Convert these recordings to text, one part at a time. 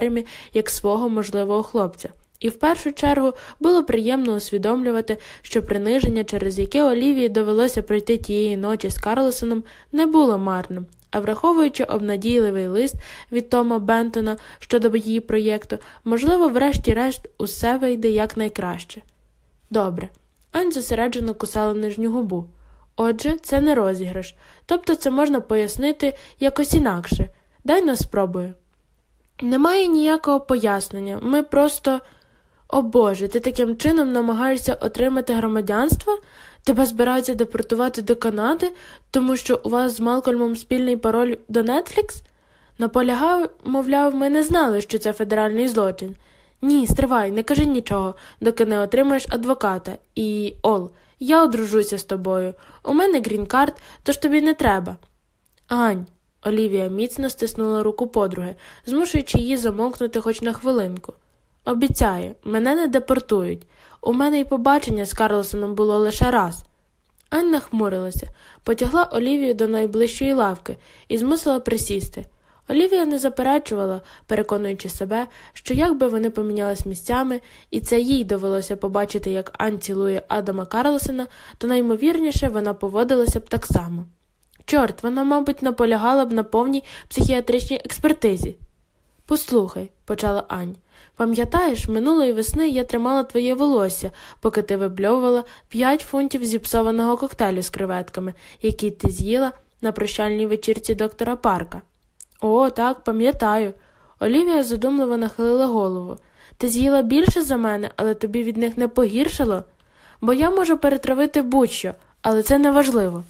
Джеремі як свого можливого хлопця. І в першу чергу було приємно усвідомлювати, що приниження, через яке Олівії довелося пройти тієї ночі з Карлосоном, не було марним. А враховуючи обнадійливий лист від Тома Бентона щодо її проєкту, можливо, врешті-решт усе вийде якнайкраще. Добре. Ань зосереджено кусала нижню губу. Отже, це не розіграш, тобто це можна пояснити якось інакше. Дай нас спробую. Немає ніякого пояснення. Ми просто. О Боже, ти таким чином намагаєшся отримати громадянство? Тебе збираються депортувати до Канади, тому що у вас з Малкольмом спільний пароль до Нетфлікс? Наполягав, мовляв, ми не знали, що це федеральний злочин. Ні, стривай, не кажи нічого, доки не отримаєш адвоката. І Ол, я одружуся з тобою. У мене грін-карт, тож тобі не треба. Ань. Олівія міцно стиснула руку подруги, змушуючи її замовкнути хоч на хвилинку. Обіцяю, мене не депортують. У мене й побачення з Карлсоном було лише раз. Анна хмурилася, потягла Олівію до найближчої лавки і змусила присісти. Олівія не заперечувала, переконуючи себе, що якби вони помінялись місцями, і це їй довелося побачити, як Ань цілує Адама Карлсона, то наймовірніше вона поводилася б так само. Чорт, вона, мабуть, наполягала б на повній психіатричній експертизі. Послухай, почала Ань. Пам'ятаєш, минулої весни я тримала твоє волосся, поки ти вибльовувала п'ять фунтів зіпсованого коктейлю з креветками, який ти з'їла на прощальній вечірці доктора Парка. О, так, пам'ятаю. Олівія задумливо нахилила голову. Ти з'їла більше за мене, але тобі від них не погіршило? Бо я можу перетравити будь-що, але це не важливо.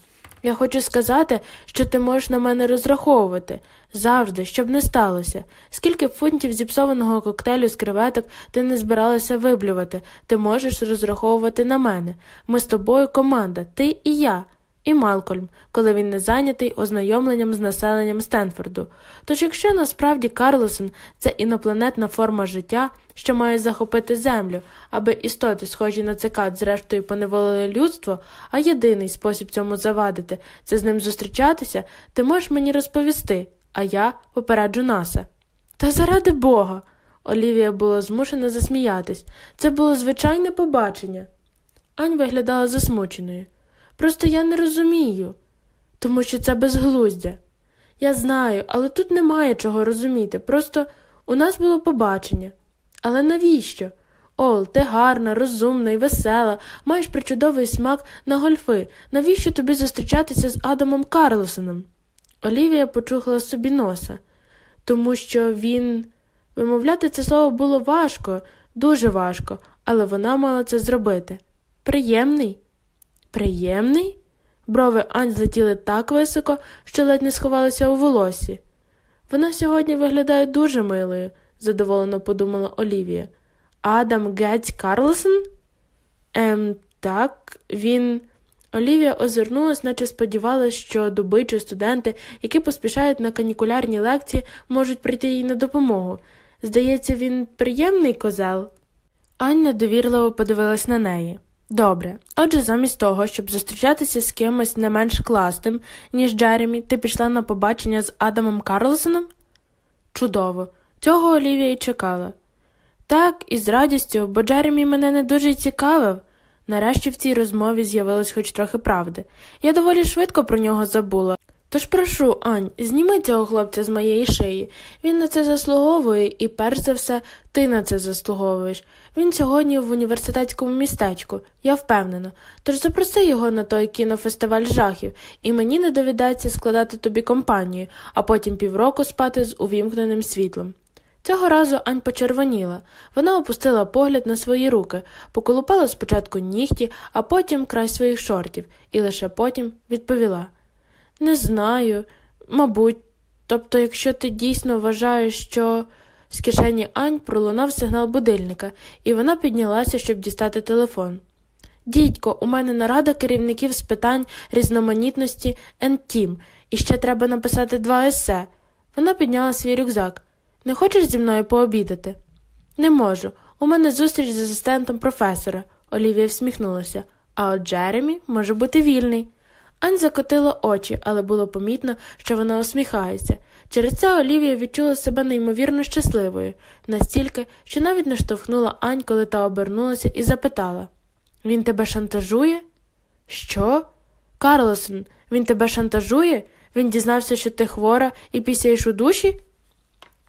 Я хочу сказати, що ти можеш на мене розраховувати завжди, щоб не сталося. Скільки фунтів зіпсованого коктейлю з креветок ти не збиралася виблювати, ти можеш розраховувати на мене. Ми з тобою команда, ти і я, і Малкольм, коли він не зайнятий ознайомленням з населенням Стенфорду. Тож, якщо насправді Карлосон це інопланетна форма життя, що має захопити землю, аби істоти, схожі на цикад, зрештою поневолили людство, а єдиний спосіб цьому завадити це з ним зустрічатися, ти можеш мені розповісти, а я попереджу наса. Та заради бога. Олівія була змушена засміятись. Це було звичайне побачення. Ань виглядала засмученою. Просто я не розумію, тому що це безглуздя. Я знаю, але тут немає чого розуміти. Просто у нас було побачення. Але навіщо? Ол, ти гарна, розумна і весела, маєш причудовий смак на гольфи. Навіщо тобі зустрічатися з Адамом Карлосоном? Олівія почухала собі носа, тому що він. Вимовляти це слово було важко, дуже важко, але вона мала це зробити. Приємний? Приємний? Брови Ань злетіли так високо, що ледь не сховалися у волосі. Вона сьогодні виглядає дуже милою, задоволено подумала Олівія. Адам Гетць Карлсон? Ем, так, він. Олівія озирнулась, наче сподівалася, що доби чи студенти, які поспішають на канікулярні лекції, можуть прийти їй на допомогу. Здається, він приємний козел. Анна довірливо подивилась на неї. Добре, отже, замість того, щоб зустрічатися з кимось не менш класним, ніж Джеремі, ти пішла на побачення з Адамом Карлсоном? Чудово, цього Олівія й чекала. Так, і з радістю, бо Джеремі мене не дуже цікавив. Нарешті в цій розмові з'явилось хоч трохи правди. Я доволі швидко про нього забула. Тож прошу, Ань, зніми цього хлопця з моєї шиї. Він на це заслуговує, і перш за все, ти на це заслуговуєш. Він сьогодні в університетському містечку, я впевнена. Тож запроси його на той кінофестиваль жахів, і мені не доведеться складати тобі компанію, а потім півроку спати з увімкненим світлом. Цього разу Ань почервоніла. Вона опустила погляд на свої руки, поколупала спочатку нігті, а потім край своїх шортів, і лише потім відповіла Не знаю, мабуть, тобто, якщо ти дійсно вважаєш, що. З кишені Ань пролунав сигнал будильника, і вона піднялася, щоб дістати телефон. Дідько, у мене нарада керівників з питань різноманітності Ентім, і ще треба написати два есе. Вона підняла свій рюкзак. Не хочеш зі мною пообідати? Не можу. У мене зустріч з асистентом професора. Олівія всміхнулася. А от Джеремі може бути вільний. Ань закотила очі, але було помітно, що вона усміхається. Через це Олівія відчула себе неймовірно щасливою, настільки, що навіть не штовхнула Ань, коли та обернулася, і запитала Він тебе шантажує? Що? Карлосон, він тебе шантажує? Він дізнався, що ти хвора і пісяєш у душі?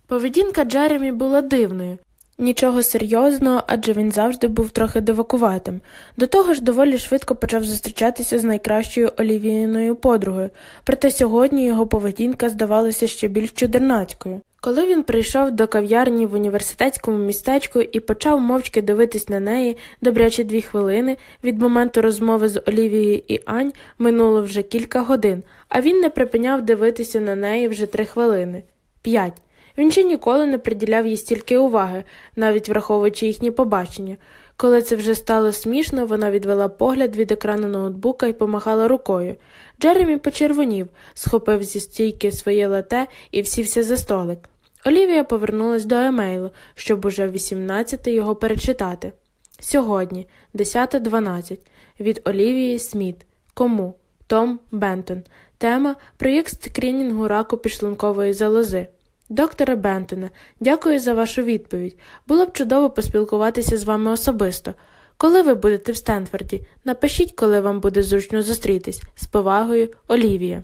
Поведінка Джеремі була дивною. Нічого серйозного, адже він завжди був трохи дивакуватим. До того ж, доволі швидко почав зустрічатися з найкращою Олівіїною подругою, проте сьогодні його поведінка здавалася ще більш чудернацькою. Коли він прийшов до кав'ярні в університетському містечку і почав мовчки дивитись на неї добряче дві хвилини, від моменту розмови з Олівією і Ань минуло вже кілька годин, а він не припиняв дивитися на неї вже три хвилини. П'ять. Він ще ніколи не приділяв їй стільки уваги, навіть враховуючи їхні побачення. Коли це вже стало смішно, вона відвела погляд від екрану ноутбука і помахала рукою. Джеремі почервонів, схопив зі стійки своє лате і всівся за столик. Олівія повернулась до емейлу, щоб уже в 18 його перечитати. Сьогодні, 10.12. Від Олівії Сміт. Кому? Том Бентон. Тема проєкт скрінінгу раку підшлункової залози. Докторе Бентоне, дякую за вашу відповідь. Було б чудово поспілкуватися з вами особисто. Коли ви будете в Стенфорді, напишіть, коли вам буде зручно зустрітись. З повагою, Олівія.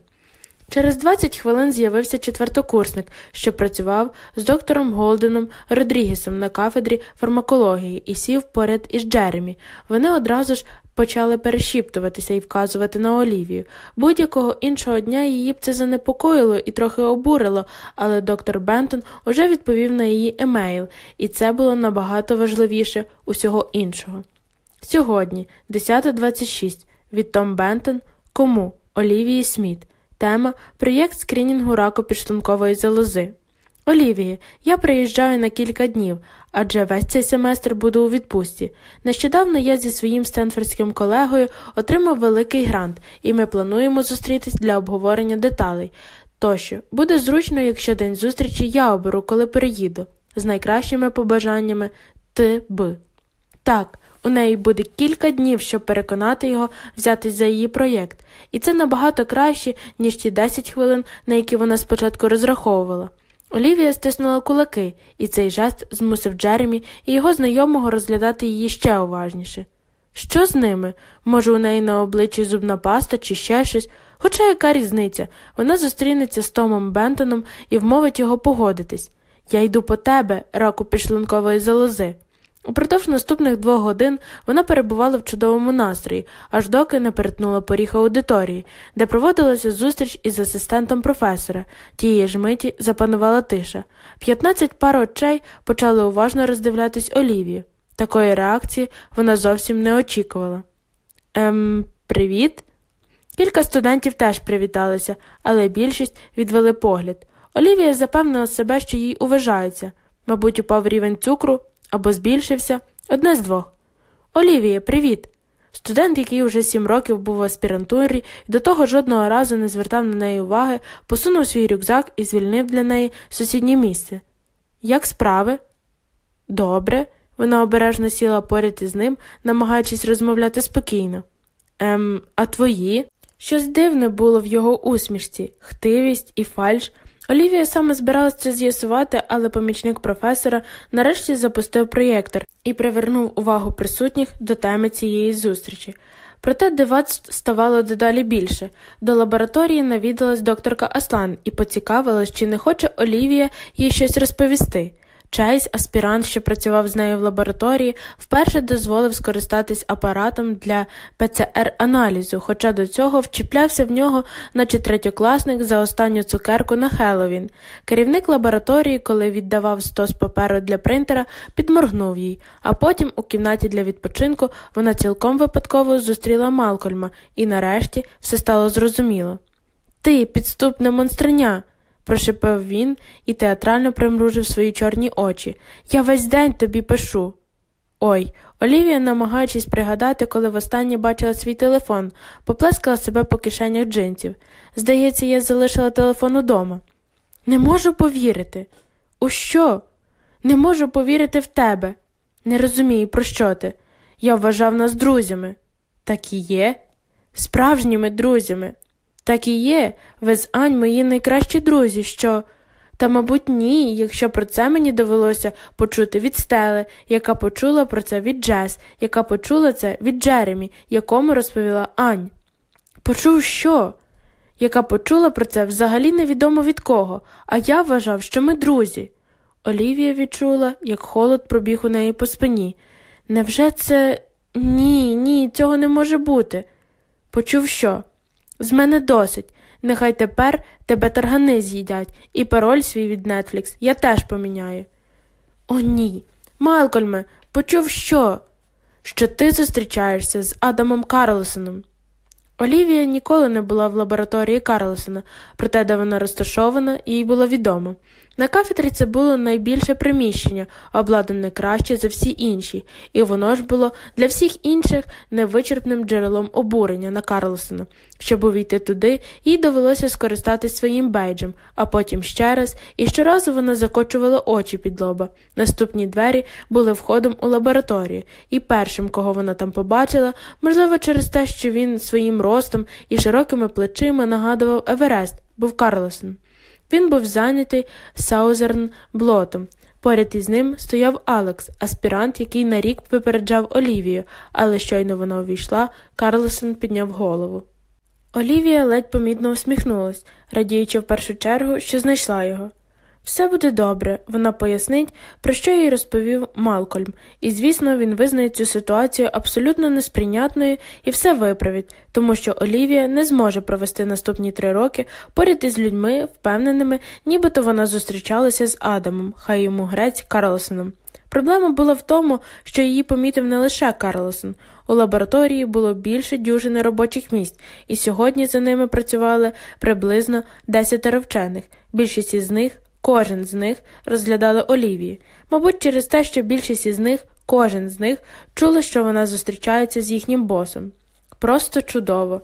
Через 20 хвилин з'явився четвертокурсник, що працював з доктором Голденом Родрігесом на кафедрі фармакології і сів поряд із Джеремі. Вони одразу ж почали перешіптуватися і вказувати на Олівію. Будь-якого іншого дня її б це занепокоїло і трохи обурило, але доктор Бентон уже відповів на її емейл, і це було набагато важливіше усього іншого. Сьогодні, 10.26, від Том Бентон, кому Олівії Сміт. Тема проєкт скрінінгу раку підшлункової залози. Олівії, я приїжджаю на кілька днів, адже весь цей семестр буду у відпустці. Нещодавно я зі своїм стенфордським колегою отримав великий грант, і ми плануємо зустрітись для обговорення деталей. Тощо, буде зручно, якщо день зустрічі я оберу, коли переїду. З найкращими побажаннями Т. Б. Так, у неї буде кілька днів, щоб переконати його взятись за її проєкт, і це набагато краще, ніж ті 10 хвилин, на які вона спочатку розраховувала. Олівія стиснула кулаки, і цей жест змусив Джеремі і його знайомого розглядати її ще уважніше. Що з ними? Може, у неї на обличчі зубна паста чи ще щось? Хоча яка різниця? Вона зустрінеться з Томом Бентоном і вмовить його погодитись. Я йду по тебе, раку пішлункової залози. Упродовж наступних двох годин вона перебувала в чудовому настрої, аж доки не перетнула поріг аудиторії, де проводилася зустріч із асистентом професора. Тієї ж миті запанувала тиша. П'ятнадцять пар очей почали уважно роздивлятись Олівію. Такої реакції вона зовсім не очікувала. Ем, привіт. Кілька студентів теж привіталися, але більшість відвели погляд. Олівія запевнила себе, що їй уважаються. Мабуть, упав рівень цукру або збільшився одне з двох. Олівія, привіт. Студент, який уже сім років був в аспірантурі і до того жодного разу не звертав на неї уваги, посунув свій рюкзак і звільнив для неї сусіднє місце. Як справи? Добре. Вона обережно сіла поряд із ним, намагаючись розмовляти спокійно. Ем, а твої? Щось дивне було в його усмішці, хтивість і фальш. Олівія саме збиралася це з'ясувати, але помічник професора нарешті запустив проєктор і привернув увагу присутніх до теми цієї зустрічі. Проте дивацтв ставало дедалі більше. До лабораторії навідалась докторка Аслан і поцікавилась, чи не хоче Олівія їй щось розповісти. Чейз, аспірант, що працював з нею в лабораторії, вперше дозволив скористатись апаратом для ПЦР-аналізу, хоча до цього вчіплявся в нього, наче третьокласник за останню цукерку на Хеллоуін. Керівник лабораторії, коли віддавав стос паперу для принтера, підморгнув їй, а потім у кімнаті для відпочинку вона цілком випадково зустріла Малкольма, і нарешті все стало зрозуміло. Ти, підступне монстриня прошепив він і театрально примружив свої чорні очі. Я весь день тобі пишу. Ой, Олівія, намагаючись пригадати, коли востаннє бачила свій телефон, поплескала себе по кишенях джинсів. Здається, я залишила телефон удома. Не можу повірити. У що? Не можу повірити в тебе. Не розумію, про що ти. Я вважав нас друзями. Так і є, справжніми друзями. Так і є, ви з Ань мої найкращі друзі, що. Та, мабуть, ні, якщо про це мені довелося почути від Стели, яка почула про це від Джес, яка почула це від Джеремі, якому розповіла Ань. Почув що? Яка почула про це взагалі невідомо від кого, а я вважав, що ми друзі. Олівія відчула, як холод пробіг у неї по спині. Невже це. Ні, ні, цього не може бути. Почув що? З мене досить. Нехай тепер тебе таргани з'їдять, і пароль свій від Netflix я теж поміняю. О, ні. Малкольме, почув що? Що ти зустрічаєшся з Адамом Карлсоном. Олівія ніколи не була в лабораторії Карлсона, проте, де вона розташована, їй було відомо. На кафедрі це було найбільше приміщення, обладнане краще за всі інші, і воно ж було для всіх інших невичерпним джерелом обурення на Карлсона. Щоб увійти туди, їй довелося скористатись своїм бейджем, а потім ще раз, і щоразу вона закочувала очі під лоба. Наступні двері були входом у лабораторію, і першим, кого вона там побачила, можливо, через те, що він своїм ростом і широкими плечима нагадував Еверест, був Карлсон. Він був зайнятий Саузерн Блотом. Поряд із ним стояв Алекс, аспірант, який на рік випереджав Олівію, але щойно вона увійшла, Карлсон підняв голову. Олівія ледь помітно усміхнулась, радіючи в першу чергу, що знайшла його. Все буде добре, вона пояснить, про що їй розповів Малкольм, і, звісно, він визнає цю ситуацію абсолютно несприйнятною і все виправить, тому що Олівія не зможе провести наступні три роки поряд із людьми, впевненими, нібито вона зустрічалася з Адамом, хай йому грець Карлсоном. Проблема була в тому, що її помітив не лише Карлсон. У лабораторії було більше дюжини робочих місць, і сьогодні за ними працювали приблизно десятеро вчених. Більшість із них Кожен з них розглядали Олівії, мабуть, через те, що більшість із них, кожен з них, чула, що вона зустрічається з їхнім босом. Просто чудово.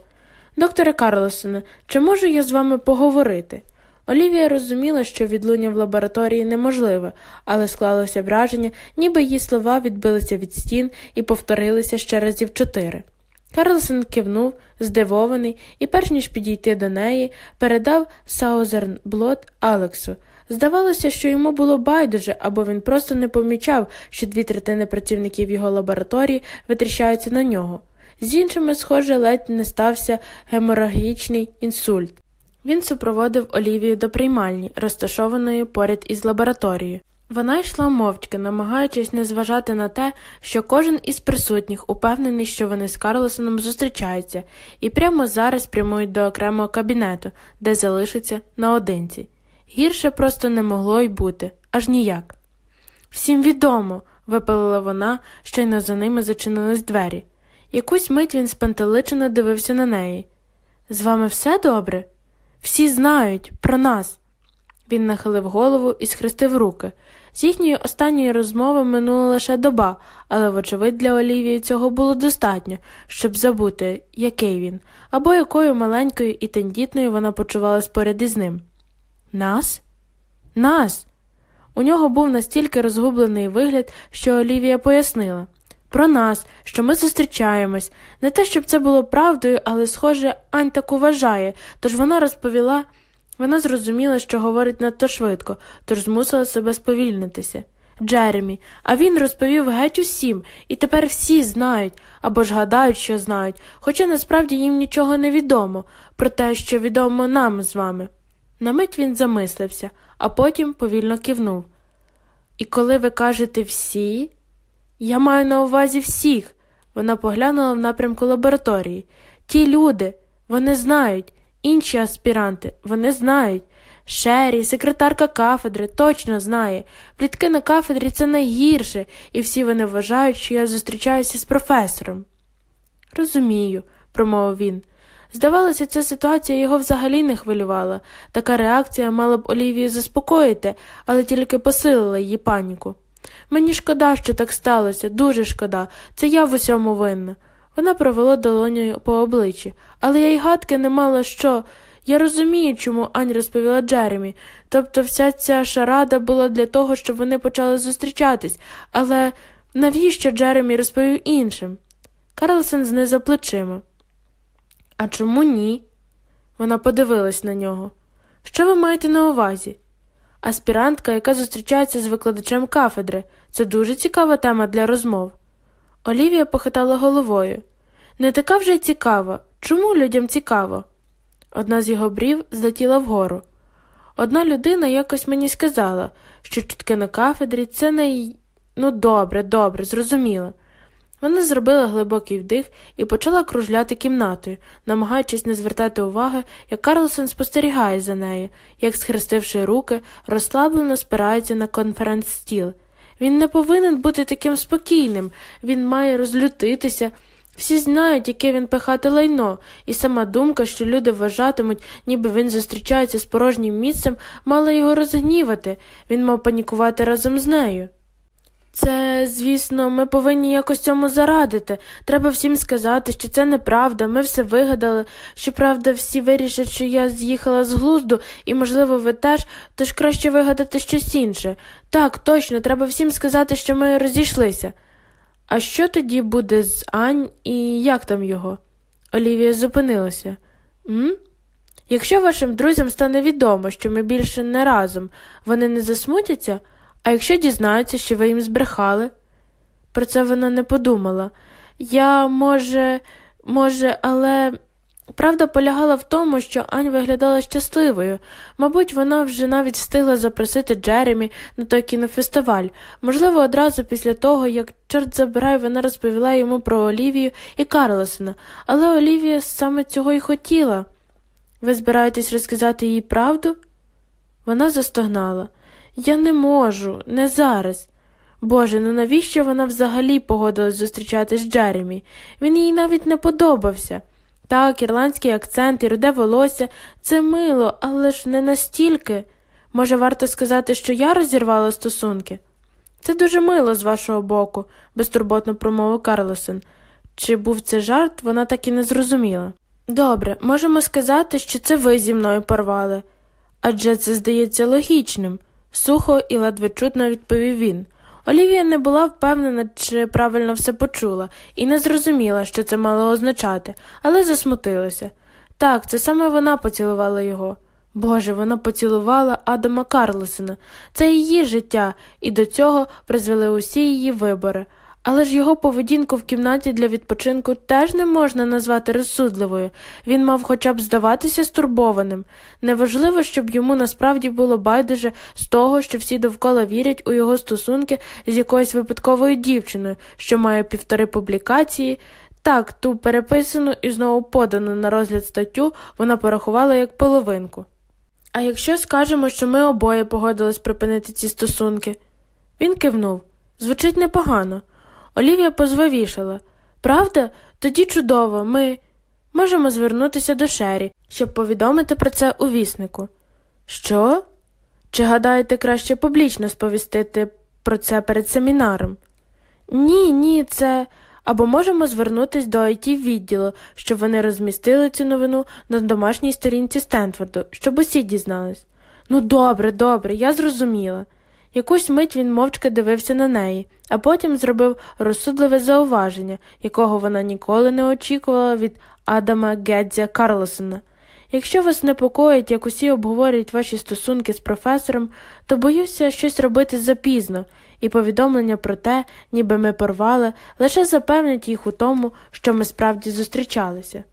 Докторе Карлосоне, чи можу я з вами поговорити? Олівія розуміла, що відлуння в лабораторії неможливе, але склалося враження, ніби її слова відбилися від стін і повторилися ще разів чотири. Карлсон кивнув, здивований, і, перш ніж підійти до неї, передав Саузерн Блот Алексу. Здавалося, що йому було байдуже, або він просто не помічав, що дві третини працівників його лабораторії витріщаються на нього. З іншими, схоже, ледь не стався геморагічний інсульт. Він супроводив Олівію до приймальні, розташованої поряд із лабораторією. Вона йшла мовчки, намагаючись не зважати на те, що кожен із присутніх упевнений, що вони з Карлосоном зустрічаються, і прямо зараз прямують до окремого кабінету, де залишаться наодинці. Гірше просто не могло й бути, аж ніяк. Всім відомо, випалила вона, щойно за ними зачинились двері. Якусь мить він спантеличено дивився на неї. З вами все добре? Всі знають про нас. Він нахилив голову і схрестив руки. З їхньої останньої розмови минула лише доба, але, вочевидь, для Олівії цього було достатньо, щоб забути, який він, або якою маленькою і тендітною вона почувалась поряд із ним. Нас? Нас. У нього був настільки розгублений вигляд, що Олівія пояснила про нас, що ми зустрічаємось. Не те, щоб це було правдою, але, схоже, Ань так вважає, тож вона розповіла. Вона зрозуміла, що говорить надто швидко, тож змусила себе сповільнитися. Джеремі, а він розповів геть усім, і тепер всі знають або ж гадають, що знають, хоча насправді їм нічого не відомо про те, що відомо нам з вами. На мить він замислився, а потім повільно кивнув. І коли ви кажете всі, я маю на увазі всіх. Вона поглянула в напрямку лабораторії. Ті люди, вони знають, інші аспіранти, вони знають. Шері, секретарка кафедри, точно знає. Плітки на кафедрі це найгірше, і всі вони вважають, що я зустрічаюся з професором. Розумію, промовив він. Здавалося, ця ситуація його взагалі не хвилювала. Така реакція мала б Олівію заспокоїти, але тільки посилила її паніку. Мені шкода, що так сталося, дуже шкода, це я в усьому винна. Вона провела долонею по обличчі, але я й гадки не мала що. Я розумію, чому Ань розповіла Джеремі. Тобто вся ця шарада була для того, щоб вони почали зустрічатись, але навіщо Джеремі розповів іншим? Карлсон знизав плечима. А чому ні? Вона подивилась на нього. Що ви маєте на увазі? Аспірантка, яка зустрічається з викладачем кафедри. Це дуже цікава тема для розмов. Олівія похитала головою. Не така вже цікава. Чому людям цікаво? Одна з його брів злетіла вгору. Одна людина якось мені сказала, що чутки на кафедрі це не ну добре, добре, зрозуміло. Вона зробила глибокий вдих і почала кружляти кімнатою, намагаючись не звертати уваги, як Карлсон спостерігає за нею, як, схрестивши руки, розслаблено спирається на конференц-стіл. Він не повинен бути таким спокійним, він має розлютитися. Всі знають, яке він пихати лайно, і сама думка, що люди вважатимуть, ніби він зустрічається з порожнім місцем, мала його розгнівати, він мав панікувати разом з нею. Це, звісно, ми повинні якось цьому зарадити. Треба всім сказати, що це неправда, ми все вигадали. Щоправда, всі вирішать, що я з'їхала з глузду, і, можливо, ви теж, тож краще вигадати щось інше. Так, точно, треба всім сказати, що ми розійшлися. А що тоді буде з Ань і як там його? Олівія зупинилася. М? Якщо вашим друзям стане відомо, що ми більше не разом, вони не засмутяться? А якщо дізнаються, що ви їм збрехали? Про це вона не подумала. Я, може, може, але правда полягала в тому, що Ань виглядала щасливою. Мабуть, вона вже навіть встигла запросити Джеремі на той кінофестиваль. Можливо, одразу після того, як чорт забирай, вона розповіла йому про Олівію і Карлосона, але Олівія саме цього й хотіла. Ви збираєтесь розказати їй правду? Вона застогнала. Я не можу, не зараз. Боже, ну навіщо вона взагалі погодилась зустрічати з Джеремі? Він їй навіть не подобався. Так, ірландський акцент і руде волосся це мило, але ж не настільки. Може, варто сказати, що я розірвала стосунки? Це дуже мило з вашого боку, безтурботно промовив Карлосон. Чи був це жарт, вона так і не зрозуміла. Добре, можемо сказати, що це ви зі мною порвали. Адже це здається логічним, сухо і ледве чутно відповів він. Олівія не була впевнена, чи правильно все почула, і не зрозуміла, що це мало означати, але засмутилася. Так, це саме вона поцілувала його. Боже, вона поцілувала Адама Карлосона. Це її життя, і до цього призвели усі її вибори. Але ж його поведінку в кімнаті для відпочинку теж не можна назвати розсудливою. Він мав хоча б здаватися стурбованим. Неважливо, щоб йому насправді було байдуже з того, що всі довкола вірять у його стосунки з якоюсь випадковою дівчиною, що має півтори публікації. Так, ту переписану і знову подану на розгляд статтю вона порахувала як половинку. А якщо скажемо, що ми обоє погодились припинити ці стосунки? Він кивнув. Звучить непогано. Олівія позвавішала. Правда? Тоді чудово, ми можемо звернутися до Шері, щоб повідомити про це у віснику. Що? Чи гадаєте краще публічно сповістити про це перед семінаром? Ні, ні, це. Або можемо звернутися до it відділу, щоб вони розмістили цю новину на домашній сторінці Стенфорду, щоб усі дізнались. Ну, добре, добре, я зрозуміла. Якусь мить він мовчки дивився на неї, а потім зробив розсудливе зауваження, якого вона ніколи не очікувала від Адама Гедзя Карлосона. Якщо вас непокоїть, як усі обговорюють ваші стосунки з професором, то боюся щось робити запізно, і повідомлення про те, ніби ми порвали, лише запевнить їх у тому, що ми справді зустрічалися.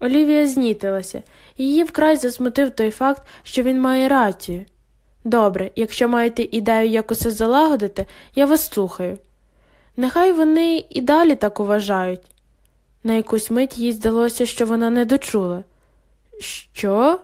Олівія знітилася, її вкрай засмутив той факт, що він має рацію. Добре, якщо маєте ідею, як усе залагодити, я вас слухаю. Нехай вони і далі так уважають. На якусь мить їй здалося, що вона не дочула. Що?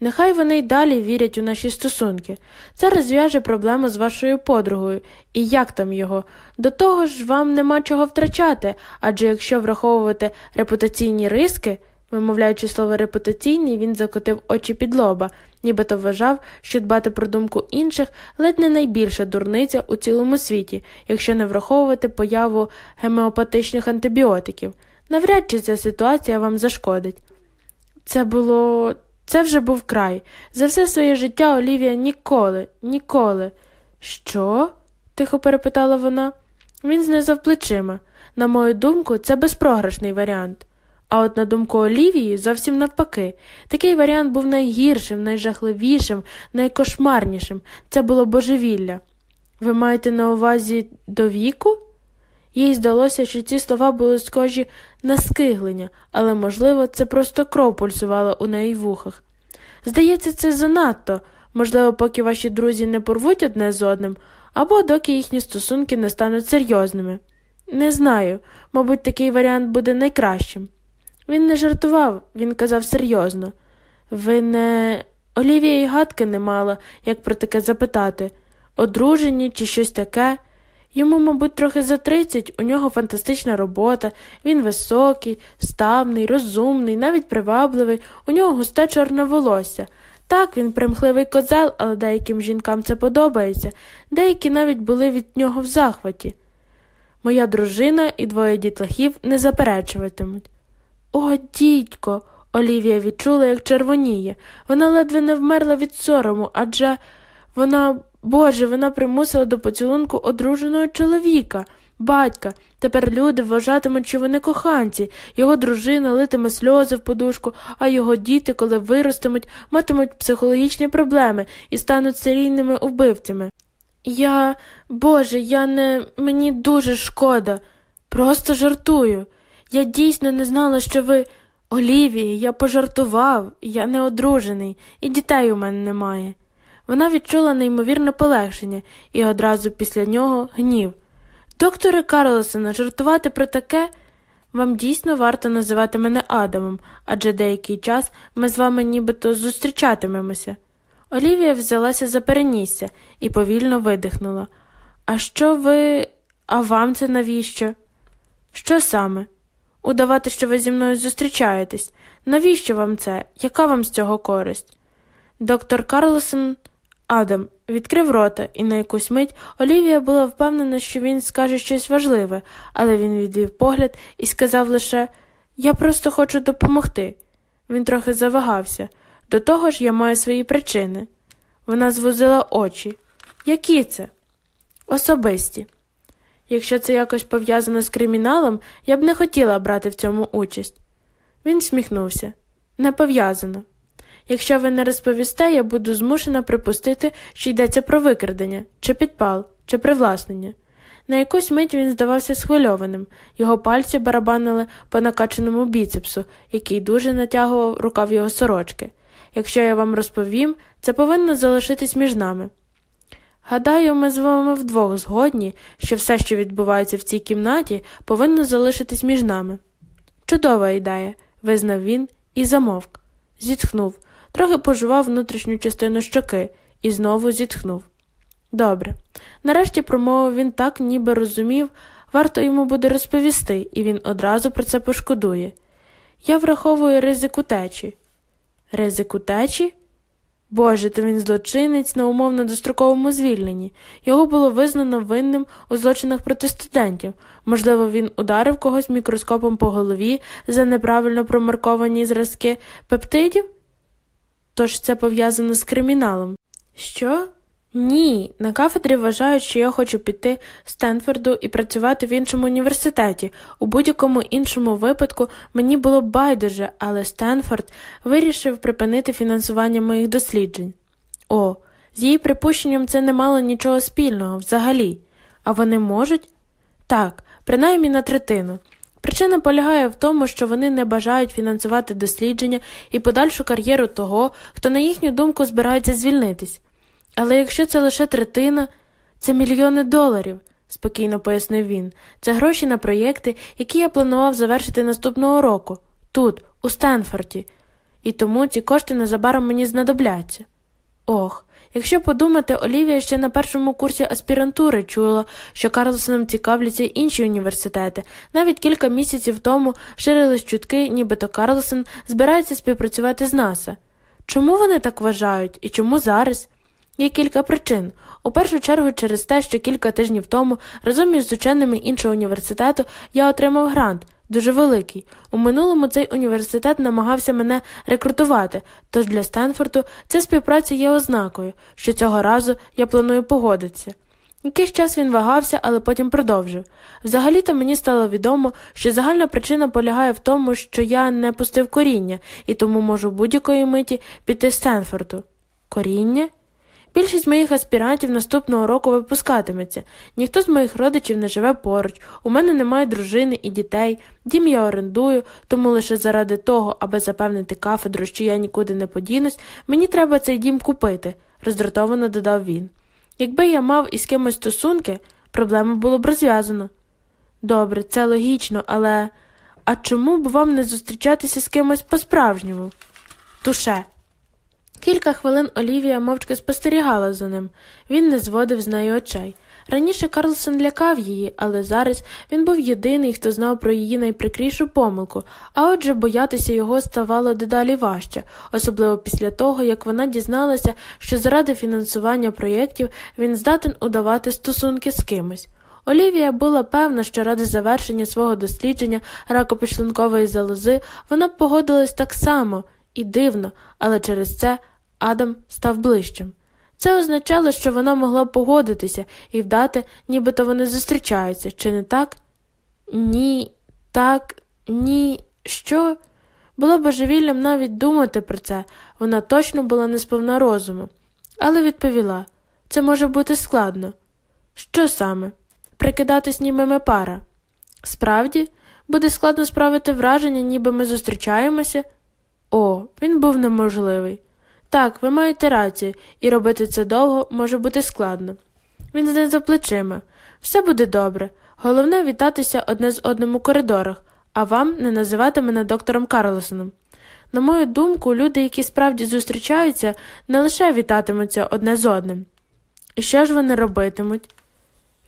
Нехай вони й далі вірять у наші стосунки. Це розв'яже проблему з вашою подругою, і як там його. До того ж, вам нема чого втрачати, адже якщо враховувати репутаційні риски, вимовляючи слово репутаційний, він закотив очі під лоба, нібито вважав, що дбати про думку інших ледь не найбільша дурниця у цілому світі, якщо не враховувати появу гемеопатичних антибіотиків. Навряд чи ця ситуація вам зашкодить. Це було. Це вже був край. За все своє життя Олівія ніколи, ніколи. Що? тихо перепитала вона. Він знизав плечима. На мою думку, це безпрограшний варіант. А от на думку Олівії зовсім навпаки. Такий варіант був найгіршим, найжахливішим, найкошмарнішим. Це було божевілля. Ви маєте на увазі до віку? Їй здалося, що ці слова були схожі на скиглення, але, можливо, це просто кров пульсувала у неї в вухах. Здається, це занадто, можливо, поки ваші друзі не порвуть одне з одним, або доки їхні стосунки не стануть серйозними. Не знаю, мабуть, такий варіант буде найкращим. Він не жартував, він казав серйозно. Ви не. Олівія й гадки не мала, як про таке запитати одружені чи щось таке. Йому, мабуть, трохи за тридцять, у нього фантастична робота, він високий, ставний, розумний, навіть привабливий, у нього густе чорне волосся. Так, він примхливий козел, але деяким жінкам це подобається, деякі навіть були від нього в захваті. Моя дружина і двоє дітлахів не заперечуватимуть. О, дідько. Олівія відчула, як червоніє. Вона ледве не вмерла від сорому, адже вона, Боже, вона примусила до поцілунку одруженого чоловіка, батька. Тепер люди вважатимуть, що вони коханці, його дружина литиме сльози в подушку, а його діти, коли виростимуть, матимуть психологічні проблеми і стануть серійними убивцями. Я, Боже, я не. мені дуже шкода. Просто жартую. Я дійсно не знала, що ви. Олівії, я пожартував, я не одружений, і дітей у мене немає. Вона відчула неймовірне полегшення і одразу після нього гнів. Докторе Карлосона, жартувати про таке вам дійсно варто називати мене Адамом, адже деякий час ми з вами нібито зустрічатимемося. Олівія взялася за перенісся і повільно видихнула. А що ви. А вам це навіщо? Що саме? Удавати, що ви зі мною зустрічаєтесь. Навіщо вам це? Яка вам з цього користь? Доктор Карлсон Адам відкрив рота, і на якусь мить Олівія була впевнена, що він скаже щось важливе, але він відвів погляд і сказав лише Я просто хочу допомогти. Він трохи завагався. До того ж я маю свої причини. Вона звузила очі. Які це? Особисті. Якщо це якось пов'язано з криміналом, я б не хотіла брати в цьому участь. Він всміхнувся. Не пов'язано. Якщо ви не розповісте, я буду змушена припустити, що йдеться про викрадення, чи підпал, чи привласнення. На якусь мить він здавався схвильованим, його пальці барабанили по накачаному біцепсу, який дуже натягував рукав його сорочки. Якщо я вам розповім, це повинно залишитись між нами. Гадаю, ми з вами вдвох згодні, що все, що відбувається в цій кімнаті, повинно залишитись між нами. Чудова ідея, визнав він і замовк, зітхнув, трохи пожував внутрішню частину щоки і знову зітхнув. Добре. Нарешті промовив він так, ніби розумів, варто йому буде розповісти, і він одразу про це пошкодує. Я враховую ризик утечі. Ризик утечі? Боже, то він злочинець на умовно достроковому звільненні. Його було визнано винним у злочинах проти студентів. Можливо, він ударив когось мікроскопом по голові за неправильно промарковані зразки пептидів? Тож це пов'язано з криміналом. Що? Ні, на кафедрі вважають, що я хочу піти з Стенфорду і працювати в іншому університеті. У будь-якому іншому випадку мені було б байдуже, але Стенфорд вирішив припинити фінансування моїх досліджень. О, з її припущенням це не мало нічого спільного взагалі. А вони можуть? Так, принаймні на третину. Причина полягає в тому, що вони не бажають фінансувати дослідження і подальшу кар'єру того, хто, на їхню думку, збирається звільнитись. Але якщо це лише третина, це мільйони доларів, спокійно пояснив він. Це гроші на проєкти, які я планував завершити наступного року, тут, у Стенфорді, і тому ці кошти незабаром мені знадобляться. Ох, якщо подумати, Олівія ще на першому курсі аспірантури чула, що Карлсоном цікавляться інші університети. Навіть кілька місяців тому ширились чутки, нібито Карлсон збирається співпрацювати з НАСА. Чому вони так вважають і чому зараз? Є кілька причин. У першу чергу через те, що кілька тижнів тому разом із ученими іншого університету я отримав грант, дуже великий. У минулому цей університет намагався мене рекрутувати, тож для Стенфорду ця співпраця є ознакою, що цього разу я планую погодитися. Якийсь час він вагався, але потім продовжив. Взагалі-то мені стало відомо, що загальна причина полягає в тому, що я не пустив коріння і тому можу будь-якої миті піти з Стенфорду. Коріння? Більшість моїх аспірантів наступного року випускатиметься. Ніхто з моїх родичів не живе поруч, у мене немає дружини і дітей, дім я орендую, тому лише заради того, аби запевнити кафедру, що я нікуди не подінусь, мені треба цей дім купити, роздратовано додав він. Якби я мав із кимось стосунки, проблему було б розв'язано. Добре, це логічно, але а чому б вам не зустрічатися з кимось по-справжньому? Туше. Кілька хвилин Олівія мовчки спостерігала за ним. Він не зводив з неї очей. Раніше Карлсон лякав її, але зараз він був єдиний, хто знав про її найприкрішу помилку, а отже, боятися його ставало дедалі важче, особливо після того, як вона дізналася, що заради фінансування проєктів він здатен удавати стосунки з кимось. Олівія була певна, що ради завершення свого дослідження ракопішлункової залози вона погодилась так само і дивно, але через це Адам став ближчим. Це означало, що вона могла погодитися і вдати, нібито вони зустрічаються, чи не так? Ні, так, ні, що? Було божевіллям навіть думати про це, вона точно була не сповна розуму, але відповіла це може бути складно. Що саме? Прикидатись, ніби ми пара. Справді, буде складно справити враження, ніби ми зустрічаємося. О, він був неможливий. Так, ви маєте рацію, і робити це довго може бути складно. Він знизав за плечима. Все буде добре. Головне вітатися одне з одним у коридорах, а вам не називати мене доктором Карлосоном. На мою думку, люди, які справді зустрічаються, не лише вітатимуться одне з одним. І що ж вони робитимуть?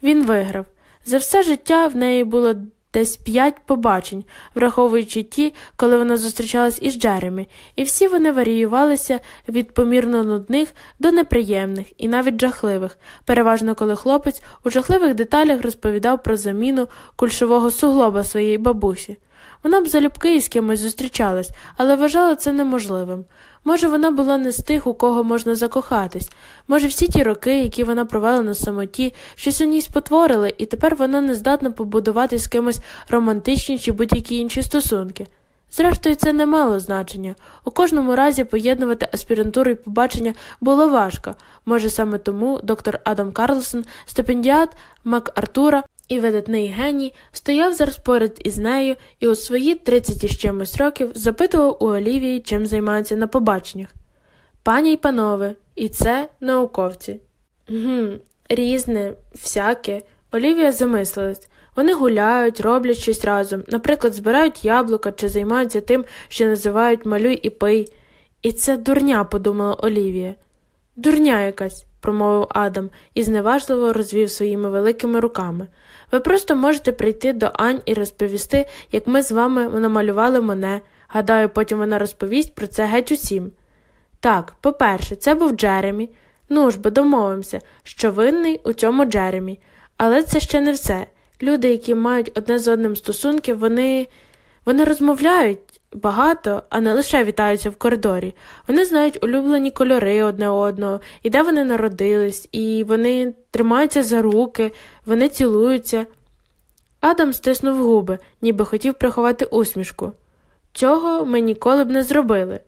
Він виграв. За все життя в неї було десь п'ять побачень, враховуючи ті, коли вона зустрічалась із Джеремі, і всі вони варіювалися від помірно нудних до неприємних і навіть жахливих, переважно коли хлопець у жахливих деталях розповідав про заміну кульшового суглоба своєї бабусі. Вона б залюбки із кимось зустрічалась, але вважала це неможливим. Може, вона була не з тих, у кого можна закохатись. Може, всі ті роки, які вона провела на самоті, щось у ній спотворили, і тепер вона не здатна побудувати з кимось романтичні чи будь-які інші стосунки. Зрештою, це не мало значення. У кожному разі поєднувати аспірантуру і побачення було важко. Може, саме тому доктор Адам Карлсон, стипендіат Мак Артура і видатний геній стояв зараз поряд із нею і у свої 30 із чимось років запитував у Олівії, чим займаються на побаченнях. Пані й панове, і це науковці. Гм, Різне, всяке. Олівія замислилась. Вони гуляють, роблять щось разом, наприклад, збирають яблука чи займаються тим, що називають малюй і пий. І це дурня, подумала Олівія. Дурня якась, промовив Адам і зневажливо розвів своїми великими руками. Ви просто можете прийти до Ань і розповісти, як ми з вами намалювали мене. Гадаю, потім вона розповість про це геть усім. Так, по-перше, це був Джеремі. Ну ж бо домовимося, що винний у цьому Джеремі. Але це ще не все. Люди, які мають одне з одним стосунки, вони вони розмовляють багато, а не лише вітаються в коридорі. Вони знають улюблені кольори одне одного, і де вони народились, і вони тримаються за руки, вони цілуються. Адам стиснув губи, ніби хотів приховати усмішку. Цього ми ніколи б не зробили.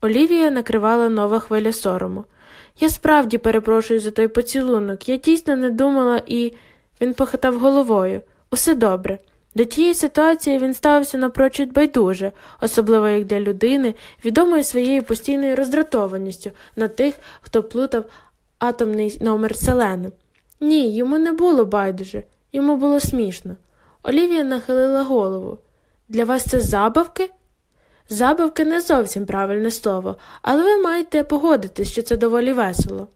Олівія накривала нова хвиля сорому. Я справді перепрошую за той поцілунок. Я дійсно не думала і. Він похитав головою. Усе добре. До тієї ситуації він ставився напрочуд байдуже, особливо як для людини, відомої своєю постійною роздратованістю на тих, хто плутав атомний номер селени. Ні, йому не було байдуже, йому було смішно. Олівія нахилила голову. Для вас це забавки? Забавки не зовсім правильне слово, але ви маєте погодитись, що це доволі весело.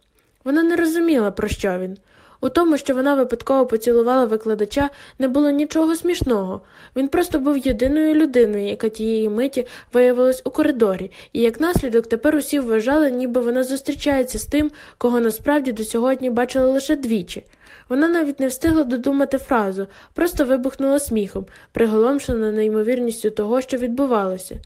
Вона не розуміла, про що він. У тому, що вона випадково поцілувала викладача, не було нічого смішного. Він просто був єдиною людиною, яка тієї миті виявилась у коридорі, і як наслідок тепер усі вважали, ніби вона зустрічається з тим, кого насправді до сьогодні бачила лише двічі. Вона навіть не встигла додумати фразу, просто вибухнула сміхом, приголомшена неймовірністю того, що відбувалося.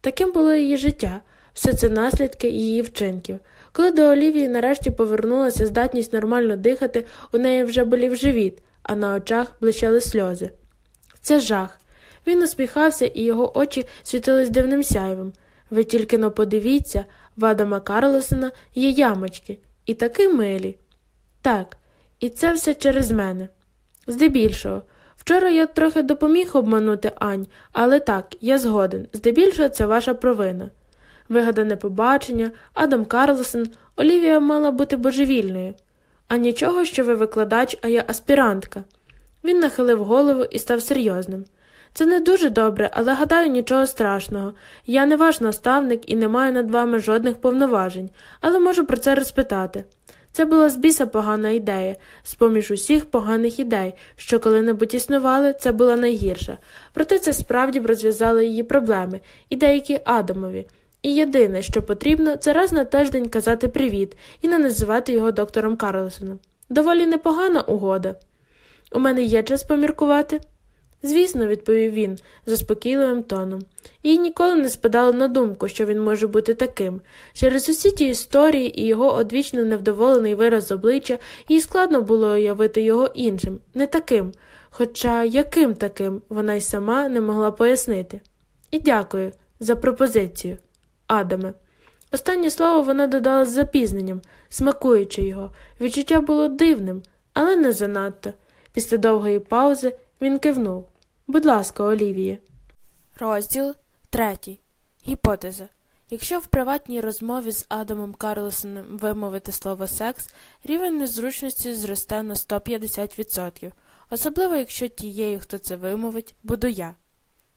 Таким було її життя, все це наслідки її вчинків. Коли до Олівії нарешті повернулася здатність нормально дихати, у неї вже болів живіт, а на очах блищали сльози. Це жах. Він усміхався, і його очі світились дивним сяйвом. Ви тільки но подивіться, в Адама Карлосона є ямочки, і таки милі. Так, і це все через мене. Здебільшого. Вчора я трохи допоміг обманути Ань, але так, я згоден. Здебільшого це ваша провина. Вигадане побачення, Адам Карлсон, Олівія мала бути божевільною. А нічого, що ви викладач, а я аспірантка. Він нахилив голову і став серйозним. Це не дуже добре, але гадаю, нічого страшного. Я не ваш наставник і не маю над вами жодних повноважень, але можу про це розпитати. Це була з біса погана ідея, з поміж усіх поганих ідей, що коли-небудь існували, це була найгірша. Проте це справді б розв'язало її проблеми, і деякі Адамові. І єдине, що потрібно, це раз на тиждень казати привіт і не називати його доктором Карлсоном. Доволі непогана угода. У мене є час поміркувати? Звісно, відповів він заспокійливим тоном. Їй ніколи не спадало на думку, що він може бути таким. Через усі ті історії і його одвічно невдоволений вираз обличчя їй складно було уявити його іншим, не таким, хоча яким таким вона й сама не могла пояснити. І дякую за пропозицію, Адаме. Останнє слово вона додала з запізненням, смакуючи його. Відчуття було дивним, але не занадто. Після довгої паузи він кивнув. Будь ласка, Олівіє. Розділ третій. Гіпотеза. Якщо в приватній розмові з Адамом Карлосоном вимовити слово секс, рівень незручності зросте на 150%, особливо якщо тією, хто це вимовить, буду я.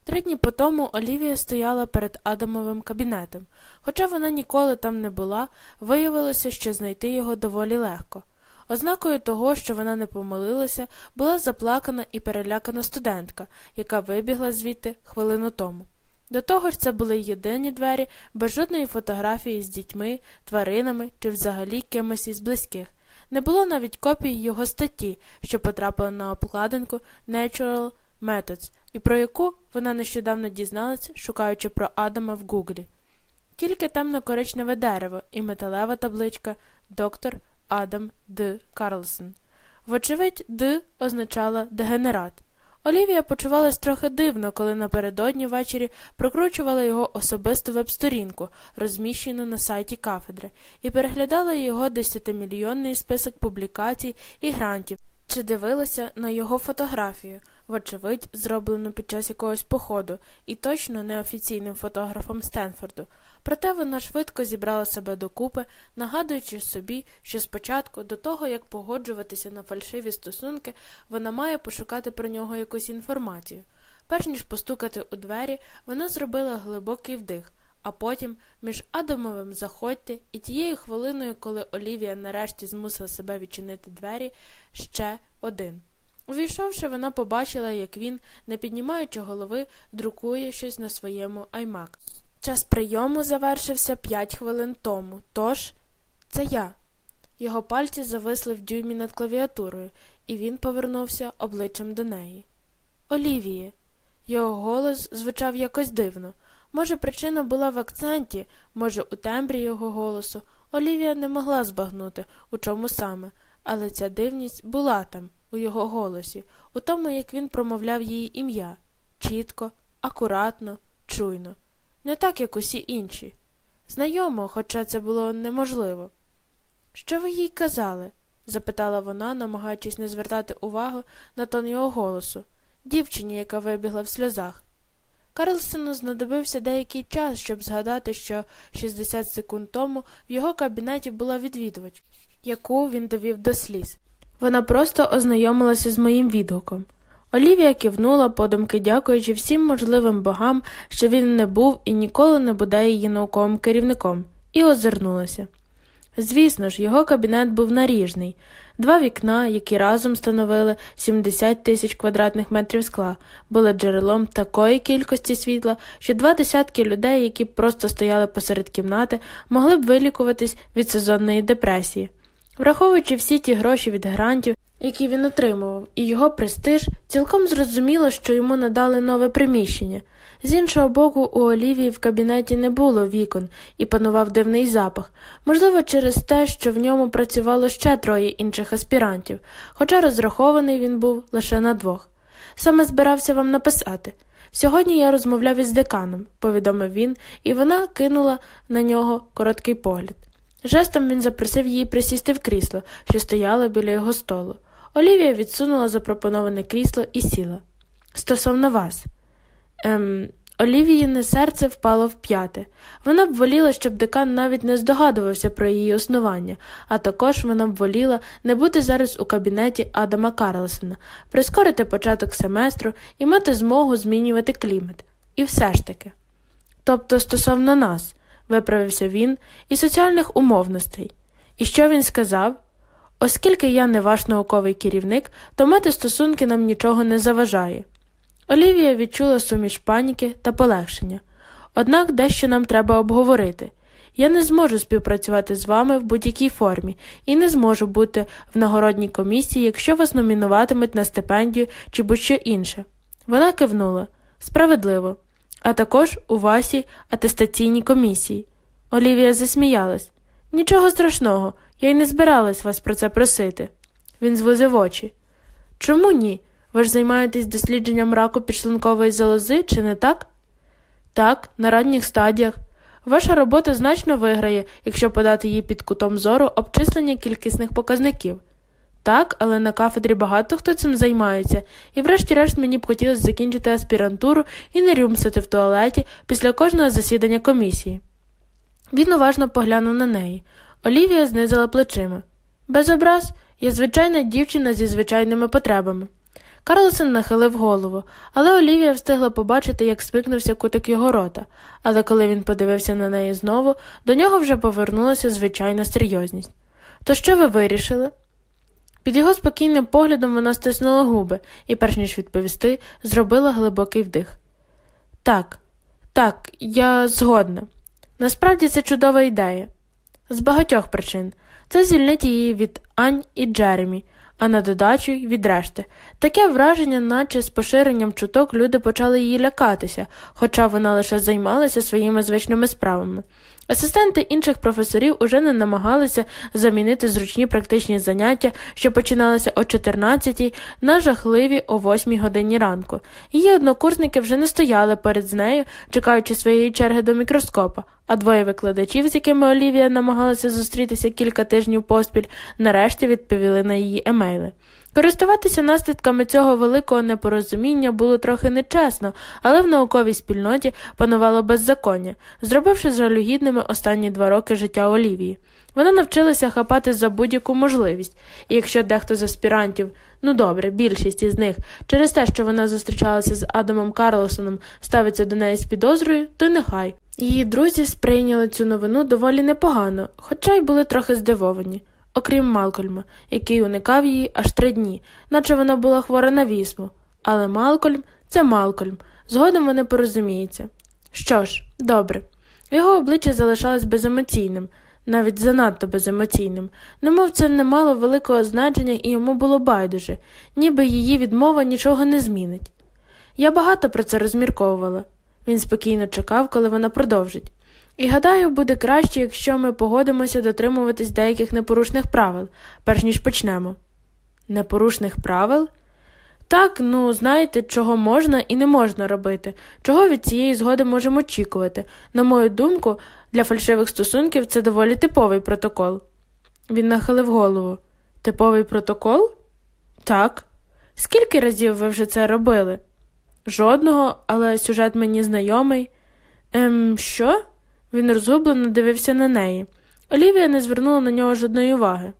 Три дні по тому Олівія стояла перед Адамовим кабінетом. Хоча вона ніколи там не була, виявилося, що знайти його доволі легко. Ознакою того, що вона не помилилася, була заплакана і перелякана студентка, яка вибігла звідти хвилину тому. До того ж, це були єдині двері без жодної фотографії з дітьми, тваринами чи взагалі кимось із близьких. Не було навіть копії його статті, що потрапила на обкладинку Natural Methods, і про яку вона нещодавно дізналася, шукаючи про Адама в Гуглі. Тільки темно коричневе дерево і металева табличка Доктор Адам Д. Карлсон. Вочевидь, Д означала дегенерат. Олівія почувалась трохи дивно, коли напередодні ввечері прокручувала його особисту веб-сторінку, розміщену на сайті кафедри, і переглядала його десятимільйонний список публікацій і грантів, чи дивилася на його фотографію, вочевидь, зроблену під час якогось походу, і точно неофіційним фотографом Стенфорду. Проте вона швидко зібрала себе докупи, нагадуючи собі, що спочатку, до того як погоджуватися на фальшиві стосунки, вона має пошукати про нього якусь інформацію. Перш ніж постукати у двері, вона зробила глибокий вдих, а потім, між Адамовим заходьте і тією хвилиною, коли Олівія нарешті змусила себе відчинити двері, ще один. Увійшовши, вона побачила, як він, не піднімаючи голови, друкує щось на своєму аймак. Час прийому завершився п'ять хвилин тому, тож це я. Його пальці зависли в дюймі над клавіатурою, і він повернувся обличчям до неї. Олівіє. Його голос звучав якось дивно. Може, причина була в акценті, може, у тембрі його голосу. Олівія не могла збагнути, у чому саме, але ця дивність була там, у його голосі, у тому, як він промовляв її ім'я чітко, акуратно, чуйно не так, як усі інші. Знайомо, хоча це було неможливо. Що ви їй казали? запитала вона, намагаючись не звертати увагу на тон його голосу, дівчині, яка вибігла в сльозах. Карлсону знадобився деякий час, щоб згадати, що 60 секунд тому в його кабінеті була відвідувач, яку він довів до сліз. Вона просто ознайомилася з моїм відгуком. Олівія кивнула, подумки дякуючи всім можливим богам, що він не був і ніколи не буде її науковим керівником, і озирнулася. Звісно ж, його кабінет був наріжний. Два вікна, які разом становили 70 тисяч квадратних метрів скла, були джерелом такої кількості світла, що два десятки людей, які просто стояли посеред кімнати, могли б вилікуватись від сезонної депресії. Враховуючи всі ті гроші від грантів, які він отримував, і його престиж, цілком зрозуміло, що йому надали нове приміщення. З іншого боку, у Олівії в кабінеті не було вікон і панував дивний запах, можливо, через те, що в ньому працювало ще троє інших аспірантів, хоча розрахований він був лише на двох. Саме збирався вам написати. Сьогодні я розмовляв із деканом, повідомив він, і вона кинула на нього короткий погляд. Жестом він запросив її присісти в крісло, що стояло біля його столу. Олівія відсунула запропоноване крісло і сіла. Стосовно вас. Ем, Олівіїне серце впало в п'яте. Вона б воліла, щоб декан навіть не здогадувався про її основання, а також вона б воліла не бути зараз у кабінеті Адама Карлсона, прискорити початок семестру і мати змогу змінювати клімат. І все ж таки. Тобто, стосовно нас, виправився він, і соціальних умовностей. І що він сказав? Оскільки я не ваш науковий керівник, то мати стосунки нам нічого не заважає. Олівія відчула суміш паніки та полегшення. Однак дещо нам треба обговорити. Я не зможу співпрацювати з вами в будь-якій формі і не зможу бути в нагородній комісії, якщо вас номінуватимуть на стипендію чи будь-що інше. Вона кивнула справедливо, а також у вашій атестаційній комісії. Олівія засміялась. Нічого страшного, я й не збиралась вас про це просити. Він звузив очі. Чому ні? Ви ж займаєтесь дослідженням раку підшлункової залози, чи не так? Так, на ранніх стадіях. Ваша робота значно виграє, якщо подати її під кутом зору обчислення кількісних показників. Так, але на кафедрі багато хто цим займається, і врешті-решт мені б хотілося закінчити аспірантуру і не рюмсити в туалеті після кожного засідання комісії. Він уважно поглянув на неї. Олівія знизила плечима. Без образ, я звичайна дівчина зі звичайними потребами. Карлсон нахилив голову, але Олівія встигла побачити, як спикнувся кутик його рота, але коли він подивився на неї знову, до нього вже повернулася звичайна серйозність. То що ви вирішили? Під його спокійним поглядом вона стиснула губи і, перш ніж відповісти, зробила глибокий вдих. Так, так, я згодна. Насправді це чудова ідея. З багатьох причин. Це звільнить її від Ань і Джеремі, а на додачу й від решти. Таке враження, наче з поширенням чуток люди почали її лякатися, хоча вона лише займалася своїми звичними справами. Асистенти інших професорів уже не намагалися замінити зручні практичні заняття, що починалися о 14 на жахливі о 8 годині ранку. Її однокурсники вже не стояли перед нею, чекаючи своєї черги до мікроскопа, а двоє викладачів, з якими Олівія намагалася зустрітися кілька тижнів поспіль, нарешті відповіли на її емейли. Користуватися наслідками цього великого непорозуміння було трохи нечесно, але в науковій спільноті панувало беззаконня, зробивши жалюгідними останні два роки життя Олівії. Вона навчилася хапати за будь-яку можливість, і якщо дехто з аспірантів, ну добре, більшість із них, через те, що вона зустрічалася з Адамом Карлосоном, ставиться до неї з підозрою, то нехай. Її друзі сприйняли цю новину доволі непогано, хоча й були трохи здивовані окрім Малкольма, який уникав її аж три дні, наче вона була хвора на вісму. Але Малкольм це Малкольм. Згодом вони порозуміються. Що ж, добре. Його обличчя залишалось беземоційним, навіть занадто беземоційним, немов це не мало великого значення і йому було байдуже, ніби її відмова нічого не змінить. Я багато про це розмірковувала. Він спокійно чекав, коли вона продовжить. І гадаю, буде краще, якщо ми погодимося дотримуватись деяких непорушних правил, перш ніж почнемо. Непорушних правил? Так, ну знаєте, чого можна і не можна робити, чого від цієї згоди можемо очікувати. На мою думку, для фальшивих стосунків це доволі типовий протокол. Він нахилив голову. Типовий протокол? Так. Скільки разів ви вже це робили? Жодного, але сюжет мені знайомий. Ем, що? Він розгублено дивився на неї. Олівія не звернула на нього жодної уваги.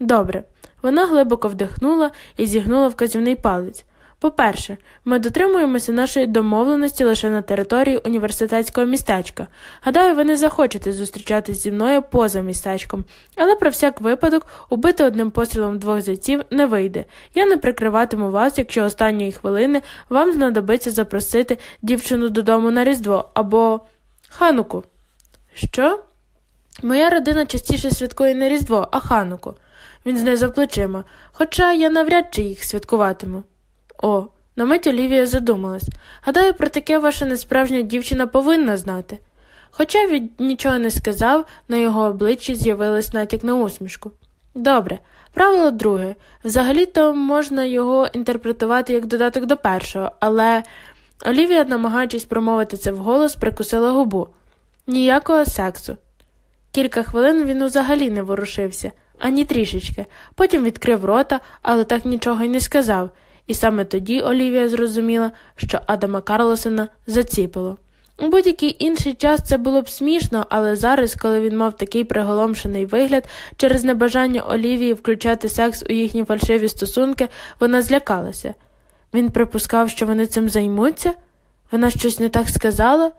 Добре. Вона глибоко вдихнула і зігнула вказівний палець. По-перше, ми дотримуємося нашої домовленості лише на території університетського містечка. Гадаю, ви не захочете зустрічатись зі мною поза містечком, але про всяк випадок убити одним пострілом двох зайців не вийде. Я не прикриватиму вас, якщо останньої хвилини вам знадобиться запросити дівчину додому на Різдво або хануку. Що? Моя родина частіше святкує не Різдво, а хануку. Він знизав плечима, хоча я навряд чи їх святкуватиму. О, На мить Олівія задумалась. Гадаю, про таке ваша несправжня дівчина повинна знати. Хоча він нічого не сказав, на його обличчі з'явилась натяк на усмішку. Добре, правило друге. Взагалі-то можна його інтерпретувати як додаток до першого, але Олівія, намагаючись промовити це вголос, прикусила губу. Ніякого сексу. Кілька хвилин він взагалі не ворушився, ані трішечки. Потім відкрив рота, але так нічого й не сказав, і саме тоді Олівія зрозуміла, що Адама Карлосона заціпило. У будь-який інший час це було б смішно, але зараз, коли він мав такий приголомшений вигляд, через небажання Олівії включати секс у їхні фальшиві стосунки, вона злякалася. Він припускав, що вони цим займуться? Вона щось не так сказала?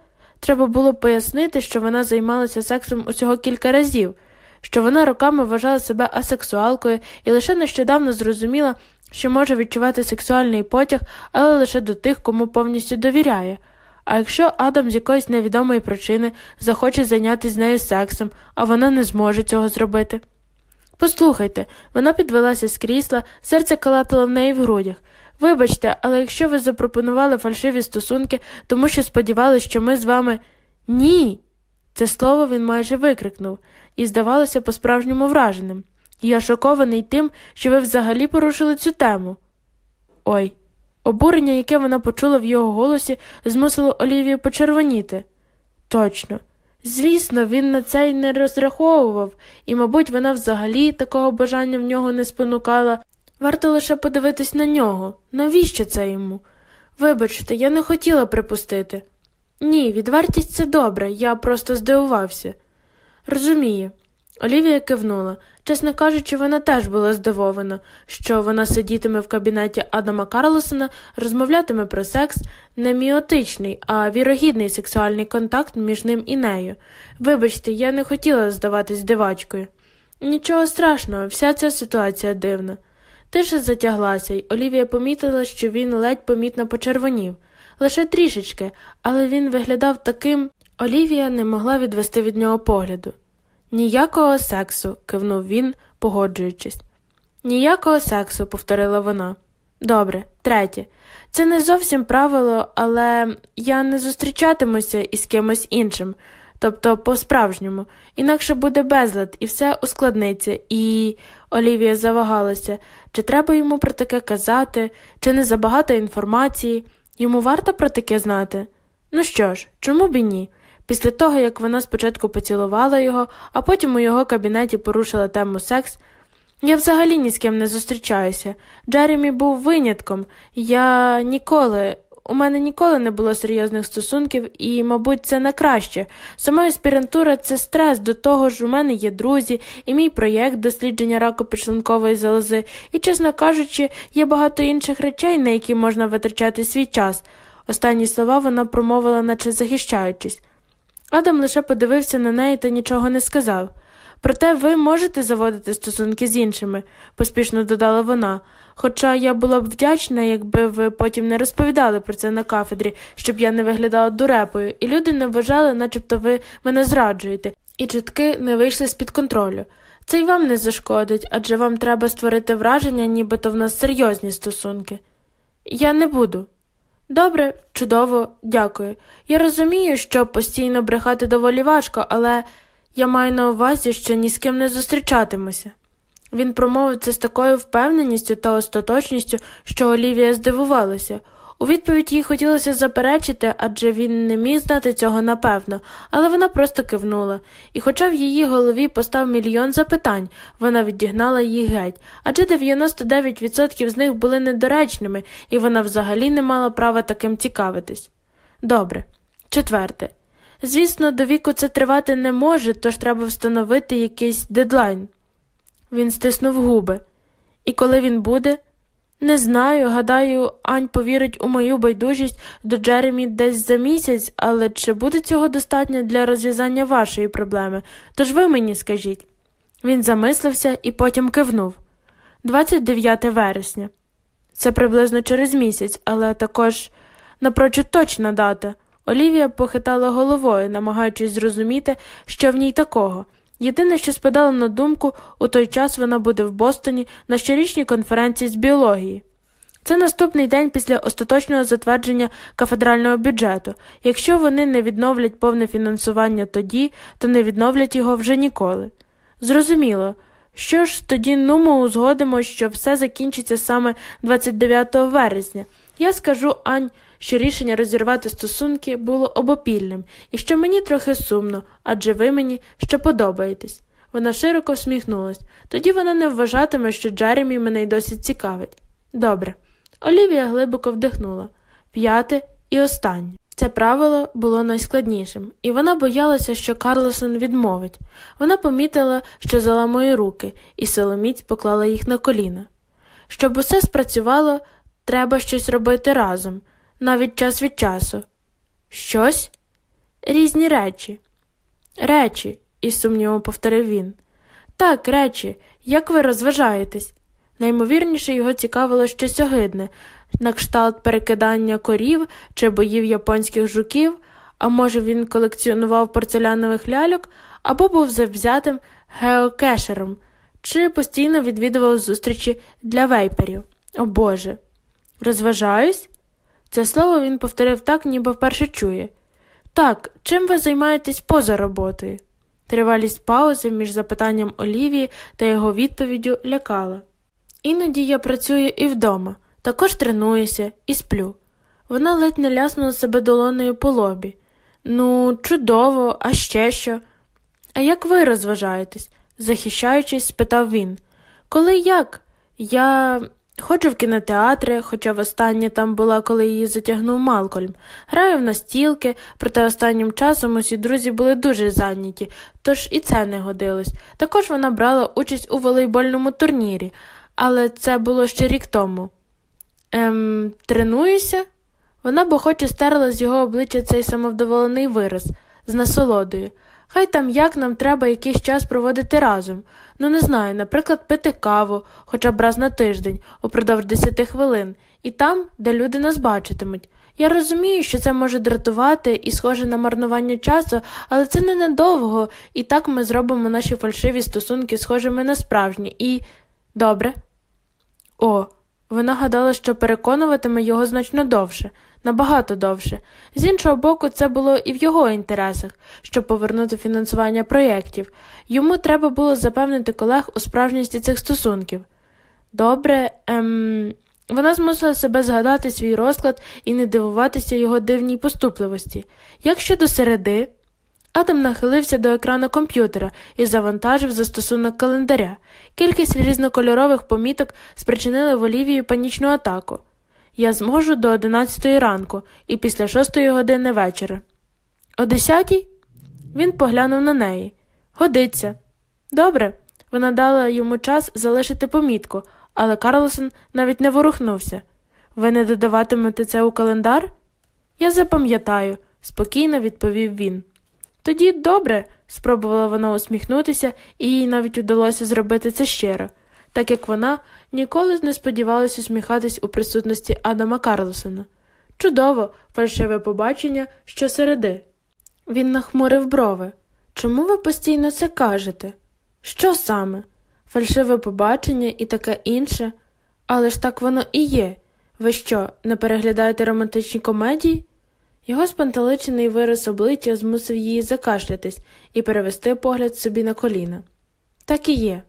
Треба було пояснити, що вона займалася сексом усього кілька разів, що вона роками вважала себе асексуалкою і лише нещодавно зрозуміла, що може відчувати сексуальний потяг, але лише до тих, кому повністю довіряє. А якщо Адам з якоїсь невідомої причини захоче зайнятися з нею сексом, а вона не зможе цього зробити. Послухайте, вона підвелася з крісла, серце калатало в неї в грудях. Вибачте, але якщо ви запропонували фальшиві стосунки, тому що сподівалися, що ми з вами. Ні. Це слово він майже викрикнув і здавалося по-справжньому враженим. Я шокований тим, що ви взагалі порушили цю тему. Ой. Обурення, яке вона почула в його голосі, змусило Олівію почервоніти. Точно. Звісно, він на це й не розраховував, і, мабуть, вона взагалі такого бажання в нього не спонукала. Варто лише подивитись на нього. Навіщо це йому? Вибачте, я не хотіла припустити. Ні, відвертість це добре, я просто здивувався. Розумію. Олівія кивнула. Чесно кажучи, вона теж була здивована, що вона сидітиме в кабінеті Адама Карлосона, розмовлятиме про секс, не міотичний, а вірогідний сексуальний контакт між ним і нею. Вибачте, я не хотіла здаватись дивачкою. Нічого страшного, вся ця ситуація дивна. Тиша затяглася, й Олівія помітила, що він ледь помітно почервонів. Лише трішечки, але він виглядав таким. Олівія не могла відвести від нього погляду. Ніякого сексу, кивнув він, погоджуючись. Ніякого сексу, повторила вона. Добре, третє. Це не зовсім правило, але я не зустрічатимуся із кимось іншим, тобто по-справжньому, інакше буде безлад, і все ускладниться, і. Олівія завагалася, чи треба йому про таке казати, чи не забагато інформації, йому варто про таке знати? Ну що ж, чому б і ні? Після того, як вона спочатку поцілувала його, а потім у його кабінеті порушила тему секс, я взагалі ні з ким не зустрічаюся. Джеремі був винятком. Я ніколи, у мене ніколи не було серйозних стосунків, і, мабуть, це на краще. Сама аспірантура це стрес, до того ж, у мене є друзі, і мій проєкт дослідження раку підшлункової залози, і, чесно кажучи, є багато інших речей, на які можна витрачати свій час. Останні слова вона промовила, наче захищаючись. Адам лише подивився на неї та нічого не сказав. Проте ви можете заводити стосунки з іншими, поспішно додала вона. Хоча я була б вдячна, якби ви потім не розповідали про це на кафедрі, щоб я не виглядала дурепою, і люди не вважали, начебто ви мене зраджуєте, і чутки не вийшли з під контролю. Це й вам не зашкодить, адже вам треба створити враження, нібито в нас серйозні стосунки. Я не буду. Добре, чудово, дякую. Я розумію, що постійно брехати доволі важко, але я маю на увазі, що ні з ким не зустрічатимуся. Він промовив це з такою впевненістю та остаточністю, що Олівія здивувалася. У відповідь їй хотілося заперечити, адже він не міг знати цього напевно, але вона просто кивнула, і, хоча в її голові постав мільйон запитань, вона відігнала їх геть, адже 99% з них були недоречними, і вона взагалі не мала права таким цікавитись. Добре. Четверте. Звісно, до віку це тривати не може, тож треба встановити якийсь дедлайн. Він стиснув губи. І коли він буде? Не знаю, гадаю, Ань повірить у мою байдужість до Джеремі десь за місяць, але чи буде цього достатньо для розв'язання вашої проблеми? Тож ви мені скажіть. Він замислився і потім кивнув 29 вересня. Це приблизно через місяць, але також напрочуд точна дата. Олівія похитала головою, намагаючись зрозуміти, що в ній такого. Єдине, що спадало на думку, у той час вона буде в Бостоні на щорічній конференції з біології. Це наступний день після остаточного затвердження кафедрального бюджету. Якщо вони не відновлять повне фінансування тоді, то не відновлять його вже ніколи. Зрозуміло. Що ж, тоді ну ми узгодимо, що все закінчиться саме 29 вересня. Я скажу Ань, що рішення розірвати стосунки було обопільним, і що мені трохи сумно, адже ви мені ще подобаєтесь. Вона широко всміхнулась. Тоді вона не вважатиме, що Джеремі мене й досі цікавить. Добре. Олівія глибоко вдихнула. П'яте і останнє. Це правило було найскладнішим, і вона боялася, що Карлосон відмовить. Вона помітила, що заламує руки, і силоміць поклала їх на коліна. Щоб усе спрацювало, треба щось робити разом, навіть час від часу. Щось? Різні речі. Речі, із сумнівом повторив він. Так, речі, як ви розважаєтесь? Наймовірніше його цікавило щось огидне, на кшталт перекидання корів чи боїв японських жуків, а може він колекціонував порцелянових ляльок або був завзятим геокешером, чи постійно відвідував зустрічі для вейперів. О Боже. Розважаюсь? Це слово він повторив так, ніби вперше чує. Так, чим ви займаєтесь поза роботою? Тривалість паузи між запитанням Олівії та його відповіддю лякала. Іноді я працюю і вдома, також тренуюся і сплю. Вона ледь не ляснула себе долонею по лобі. Ну, чудово, а ще що? А як ви розважаєтесь? захищаючись, спитав він. Коли як? Я ходжу в кінотеатри, хоча востаннє там була, коли її затягнув Малкольм. Граю в настілки, проте останнім часом усі друзі були дуже зайняті, тож і це не годилось. Також вона брала участь у волейбольному турнірі, але це було ще рік тому. Ем, тренуюся? Вона бохоче стерла з його обличчя цей самовдоволений вираз з насолодою. Хай там як нам треба якийсь час проводити разом. Ну, не знаю, наприклад, пити каву, хоча б раз на тиждень, упродовж десяти хвилин, і там, де люди нас бачитимуть. Я розумію, що це може дратувати і схоже на марнування часу, але це ненадовго, і так ми зробимо наші фальшиві стосунки схожими на справжні, і. Добре. О, вона гадала, що переконуватиме його значно довше, набагато довше. З іншого боку, це було і в його інтересах, щоб повернути фінансування проєктів. Йому треба було запевнити колег у справжності цих стосунків. Добре, ем. Вона змусила себе згадати свій розклад і не дивуватися його дивній поступливості. Як щодо середи, Адам нахилився до екрану комп'ютера і завантажив застосунок календаря. Кількість різнокольорових поміток спричинили в Олівії панічну атаку. Я зможу до 11 ранку і після 6 години вечора. О 10 він поглянув на неї. Годиться. Добре. Вона дала йому час залишити помітку, але Карлсон навіть не ворухнувся. Ви не додаватимете це у календар? Я запам'ятаю, спокійно відповів він. Тоді добре, спробувала вона усміхнутися, і їй навіть удалося зробити це щиро, так як вона ніколи не сподівалася усміхатись у присутності Адама Карлосона. Чудово, фальшиве побачення щосереди. Він нахмурив брови. Чому ви постійно це кажете? Що саме? Фальшиве побачення і таке інше? Але ж так воно і є. Ви що, не переглядаєте романтичні комедії? Його спантеличений вираз обличчя змусив її закашлятись і перевести погляд собі на коліна. Так і є.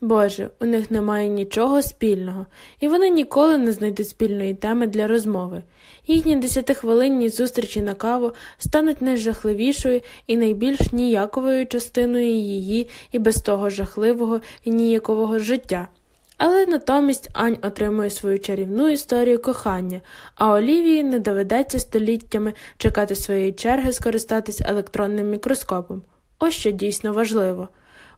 Боже, у них немає нічого спільного, і вони ніколи не знайдуть спільної теми для розмови. Їхні десятихвилинні зустрічі на каву стануть найжахливішою і найбільш ніяковою частиною її і без того жахливого і ніякового життя. Але натомість Ань отримує свою чарівну історію кохання, а Олівії не доведеться століттями чекати своєї черги скористатись електронним мікроскопом. Ось що дійсно важливо.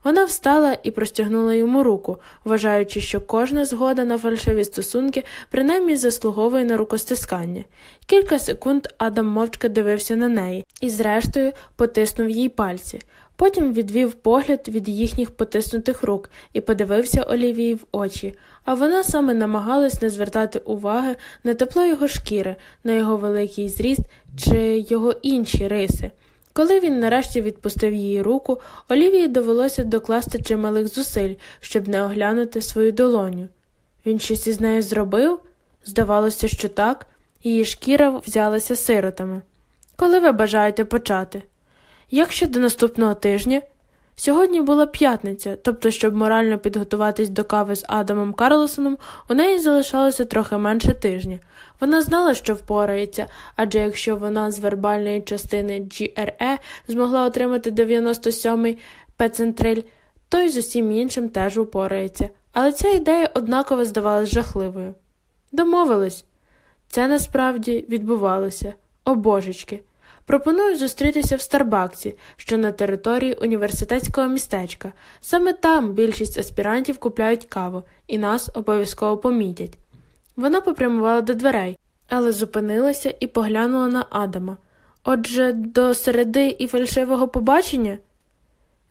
Вона встала і простягнула йому руку, вважаючи, що кожна згода на фальшиві стосунки принаймні заслуговує на рукостискання. Кілька секунд Адам мовчки дивився на неї і, зрештою, потиснув їй пальці. Потім відвів погляд від їхніх потиснутих рук і подивився Олівії в очі, а вона саме намагалась не звертати уваги на тепло його шкіри, на його великий зріст чи його інші риси. Коли він нарешті відпустив її руку, Олівії довелося докласти чималих зусиль, щоб не оглянути свою долоню. Він щось із нею зробив? Здавалося, що так, її шкіра взялася сиротами. Коли ви бажаєте почати? Як щодо наступного тижня? Сьогодні була п'ятниця, тобто, щоб морально підготуватись до кави з Адамом Карлосоном, у неї залишалося трохи менше тижня. Вона знала, що впорається, адже якщо вона з вербальної частини GRE змогла отримати 97-й пецентриль, то й з усім іншим теж упорається. Але ця ідея однаково здавалась жахливою. Домовились. Це насправді відбувалося. О божечки. Пропоную зустрітися в Старбаксі, що на території університетського містечка. Саме там більшість аспірантів купляють каву, і нас обов'язково помітять. Вона попрямувала до дверей, але зупинилася і поглянула на Адама. Отже, до середи і фальшивого побачення?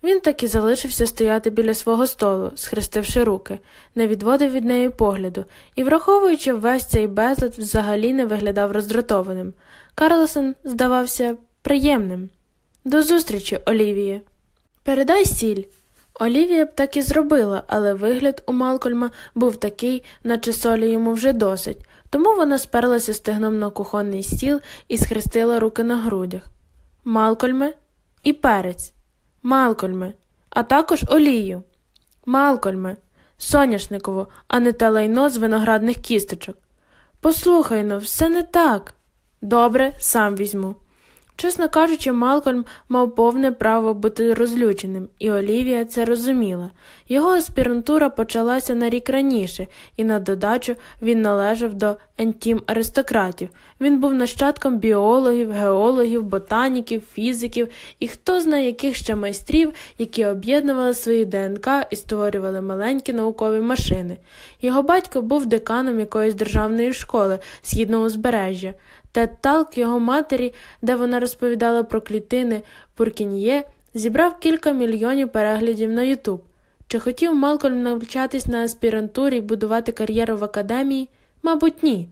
Він так і залишився стояти біля свого столу, схрестивши руки, не відводив від неї погляду, і, враховуючи весь цей безлад, взагалі не виглядав роздратованим. Карлсон здавався приємним. До зустрічі, Олівіє. Передай сіль. Олівія б так і зробила, але вигляд у Малкольма був такий, наче солі йому вже досить, тому вона сперлася стегном на кухонний стіл і схрестила руки на грудях. Малкольме і перець. Малкольме, а також олію. Малкольме, соняшникову, а не те лайно з виноградних кісточок. Послухай ну, все не так. Добре, сам візьму. Чесно кажучи, Малкольм мав повне право бути розлюченим, і Олівія це розуміла. Його аспірантура почалася на рік раніше, і на додачу він належав до ентім аристократів. Він був нащадком біологів, геологів, ботаніків, фізиків і хто знає яких ще майстрів, які об'єднували свої ДНК і створювали маленькі наукові машини. Його батько був деканом якоїсь державної школи східного узбережжя. Тед Талк його матері, де вона розповідала про клітини Пуркін'є, зібрав кілька мільйонів переглядів на Ютуб. Чи хотів Малкольм навчатись на аспірантурі і будувати кар'єру в академії? Мабуть, ні.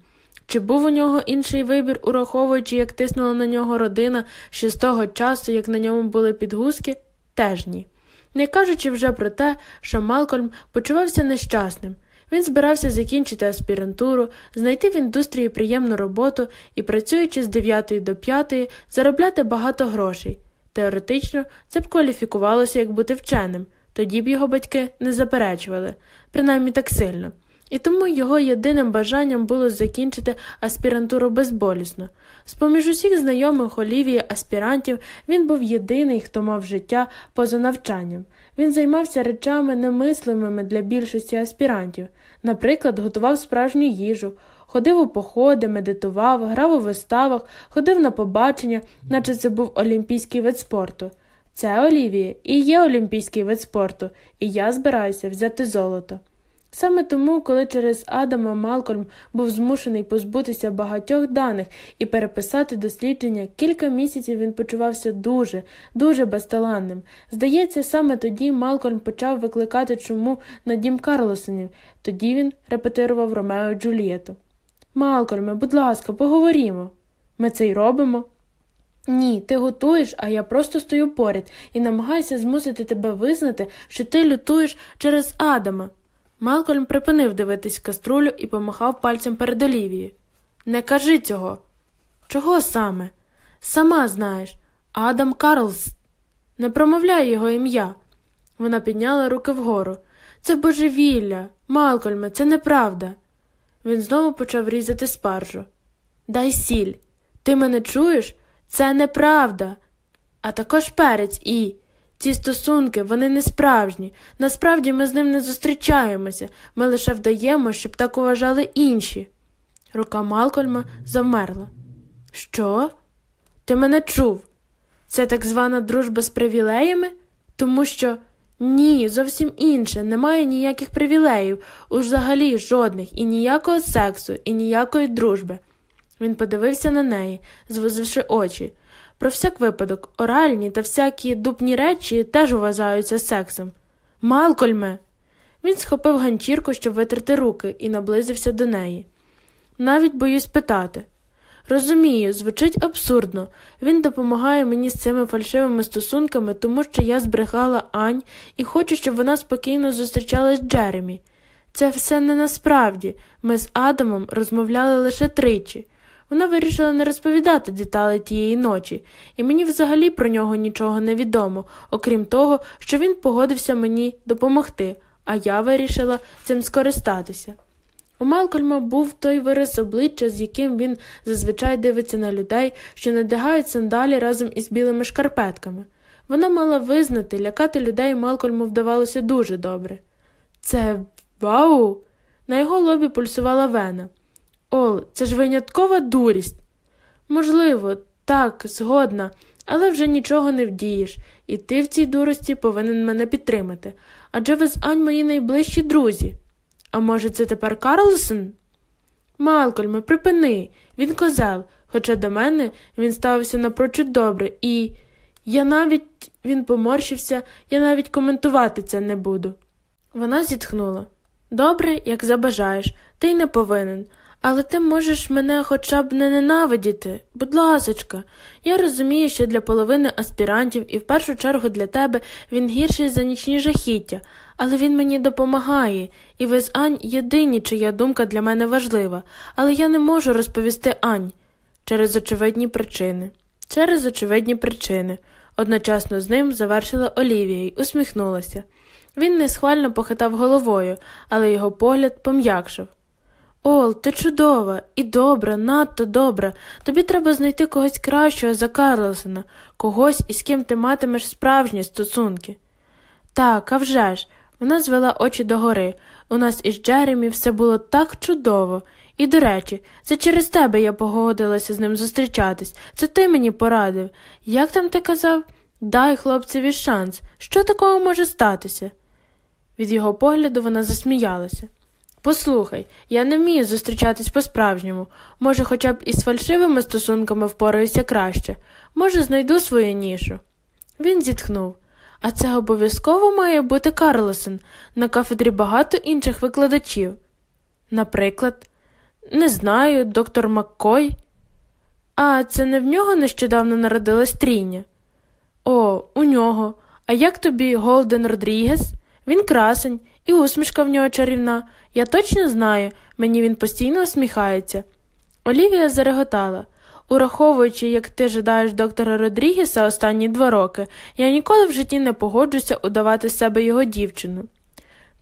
Чи був у нього інший вибір, ураховуючи, як тиснула на нього родина ще з того часу, як на ньому були підгузки? Теж ні. Не кажучи вже про те, що Малкольм почувався нещасним. Він збирався закінчити аспірантуру, знайти в індустрії приємну роботу і, працюючи з 9 до 5, заробляти багато грошей. Теоретично це б кваліфікувалося як бути вченим, тоді б його батьки не заперечували, принаймні так сильно. І тому його єдиним бажанням було закінчити аспірантуру безболісно. З поміж усіх знайомих Олівії аспірантів він був єдиний, хто мав життя поза навчанням. Він займався речами немислимими для більшості аспірантів, наприклад, готував справжню їжу, ходив у походи, медитував, грав у виставах, ходив на побачення, наче це був олімпійський вид спорту. Це Олівія і є олімпійський вид спорту, і я збираюся взяти золото. Саме тому, коли через Адама Малкольм був змушений позбутися багатьох даних і переписати дослідження, кілька місяців він почувався дуже, дуже безталанним. Здається, саме тоді Малкольм почав викликати чому на дім Карлосонів, тоді він репетирував Ромео і Джульєту. Малкольме, будь ласка, поговоримо. Ми це й робимо. Ні, ти готуєш, а я просто стою поряд і намагаюся змусити тебе визнати, що ти лютуєш через Адама. Малкольм припинив дивитись каструлю і помахав пальцем перед Олівією. Не кажи цього. Чого саме? Сама знаєш, Адам Карлс. Не промовляй його ім'я. Вона підняла руки вгору. Це божевілля, Малкольме, це неправда. Він знову почав різати спаржу. Дай сіль. Ти мене чуєш? Це неправда. А також перець і. Ці стосунки, вони не справжні. Насправді ми з ним не зустрічаємося, ми лише вдаємо, щоб так уважали інші. Рука Малкольма завмерла. Що? Ти мене чув? Це так звана дружба з привілеями? Тому що ні, зовсім інше, немає ніяких привілеїв, взагалі жодних, і ніякого сексу, і ніякої дружби. Він подивився на неї, звозивши очі. Про всяк випадок, оральні та всякі дупні речі теж вважаються сексом. Малкольме. Він схопив ганчірку, щоб витерти руки, і наблизився до неї. Навіть боюсь питати. Розумію, звучить абсурдно. Він допомагає мені з цими фальшивими стосунками, тому що я збрехала Ань і хочу, щоб вона спокійно зустрічалась з Джеремі. Це все не насправді. Ми з Адамом розмовляли лише тричі. Вона вирішила не розповідати деталі тієї ночі, і мені взагалі про нього нічого не відомо, окрім того, що він погодився мені допомогти, а я вирішила цим скористатися. У Малкольма був той вираз обличчя, з яким він зазвичай дивиться на людей, що надягають сандалі разом із білими шкарпетками. Вона мала визнати, лякати людей Малкольму вдавалося дуже добре. Це вау! На його лобі пульсувала вена. Ол, це ж виняткова дурість. Можливо, так, згодна, але вже нічого не вдієш, і ти в цій дурості повинен мене підтримати. Адже ви з Ань мої найближчі друзі. А може, це тепер Карлсон? Малкольме, припини, він козел, хоча до мене він ставився напрочуд добре, і я навіть він поморщився, я навіть коментувати це не буду. Вона зітхнула. Добре, як забажаєш, ти й не повинен. Але ти можеш мене хоча б не ненавидіти. Будь ласочка, я розумію, що для половини аспірантів і в першу чергу для тебе він гірший за нічні жахіття, але він мені допомагає, і ви з Ань єдині, чия думка для мене важлива, але я не можу розповісти Ань через очевидні причини. Через очевидні причини. Одночасно з ним завершила Олівія й усміхнулася. Він несхвально похитав головою, але його погляд пом'якшив. Ол, ти чудова і добра, надто добра. Тобі треба знайти когось кращого за Карлсона, когось, із ким ти матимеш справжні стосунки. Так, а вже ж. Вона звела очі догори. У нас із Джеремі все було так чудово. І, до речі, це через тебе я погодилася з ним зустрічатись. Це ти мені порадив. Як там ти казав? Дай хлопцеві шанс. Що такого може статися? Від його погляду вона засміялася. Послухай, я не вмію зустрічатись по-справжньому. Може, хоча б із фальшивими стосунками впораюся краще. Може, знайду свою нішу. Він зітхнув. А це обов'язково має бути Карлосон. На кафедрі багато інших викладачів. Наприклад, не знаю, доктор Маккой. А це не в нього нещодавно народилась трійня? О, у нього. А як тобі Голден Родрігес? Він красень, і усмішка в нього чарівна. Я точно знаю, мені він постійно усміхається. Олівія зареготала. Ураховуючи, як ти жадаєш доктора Родрігеса останні два роки, я ніколи в житті не погоджуся удавати себе його дівчину.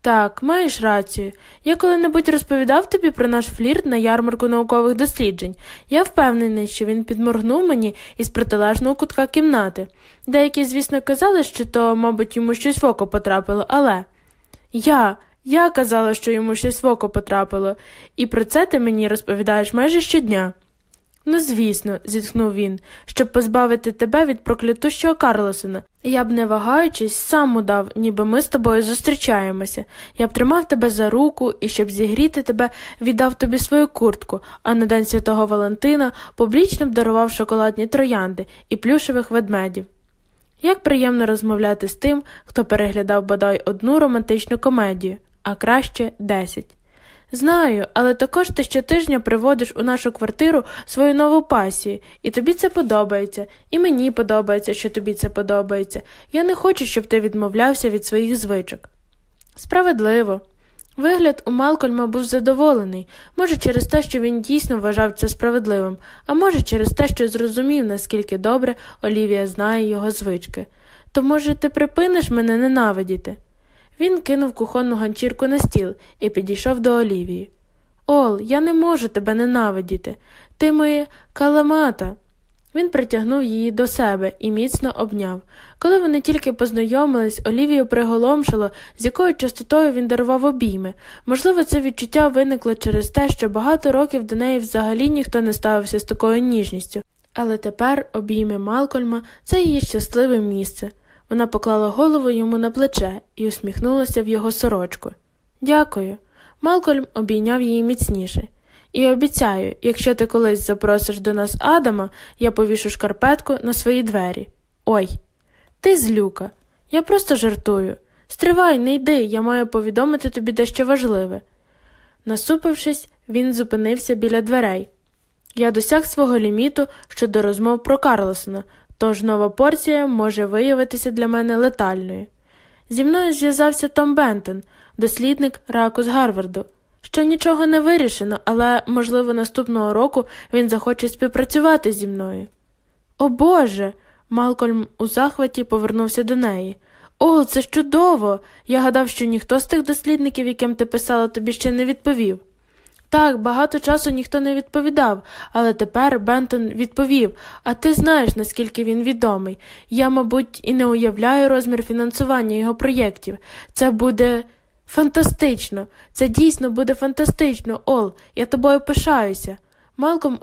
Так, маєш рацію. Я коли-небудь розповідав тобі про наш флірт на ярмарку наукових досліджень. Я впевнений, що він підморгнув мені із протилежного кутка кімнати. Деякі, звісно, казали, що то, мабуть, йому щось в око потрапило, але. Я, я казала, що йому щось в око потрапило, і про це ти мені розповідаєш майже щодня. Ну, звісно, зітхнув він, щоб позбавити тебе від проклятущого Карлосона. Я б, не вагаючись, сам удав, ніби ми з тобою зустрічаємося. Я б тримав тебе за руку і, щоб зігріти тебе, віддав тобі свою куртку, а на День Святого Валентина публічно б дарував шоколадні троянди і плюшевих ведмедів. Як приємно розмовляти з тим, хто переглядав бодай одну романтичну комедію, а краще десять. Знаю, але також ти щотижня приводиш у нашу квартиру свою нову пасію, і тобі це подобається, і мені подобається, що тобі це подобається. Я не хочу, щоб ти відмовлявся від своїх звичок. Справедливо. Вигляд у Малкольма був задоволений, може, через те, що він дійсно вважав це справедливим, а може, через те, що зрозумів, наскільки добре Олівія знає його звички. То, може, ти припиниш мене ненавидіти? Він кинув кухонну ганчірку на стіл і підійшов до Олівії. Ол, я не можу тебе ненавидіти. Ти моя каламата. Він притягнув її до себе і міцно обняв. Коли вони тільки познайомились, Олівію приголомшило, з якою частотою він дарував обійми. Можливо, це відчуття виникло через те, що багато років до неї взагалі ніхто не ставився з такою ніжністю. Але тепер обійми Малкольма це її щасливе місце. Вона поклала голову йому на плече і усміхнулася в його сорочку. Дякую. Малкольм обійняв її міцніше. І обіцяю, якщо ти колись запросиш до нас Адама, я повішу шкарпетку на свої двері. Ой, ти злюка. Я просто жартую. Стривай, не йди, я маю повідомити тобі дещо важливе. Насупившись, він зупинився біля дверей. Я досяг свого ліміту щодо розмов про Карлосона, тож нова порція може виявитися для мене летальною. Зі мною зв'язався Том Бентон. дослідник раку з Гарварду. Ще нічого не вирішено, але, можливо, наступного року він захоче співпрацювати зі мною. О Боже. Малкольм у захваті повернувся до неї. О, це чудово. Я гадав, що ніхто з тих дослідників, яким ти писала, тобі ще не відповів. Так, багато часу ніхто не відповідав, але тепер Бентон відповів, а ти знаєш, наскільки він відомий. Я, мабуть, і не уявляю розмір фінансування його проєктів. Це буде фантастично. Це дійсно буде фантастично, Ол. Я тобою пишаюся. Малком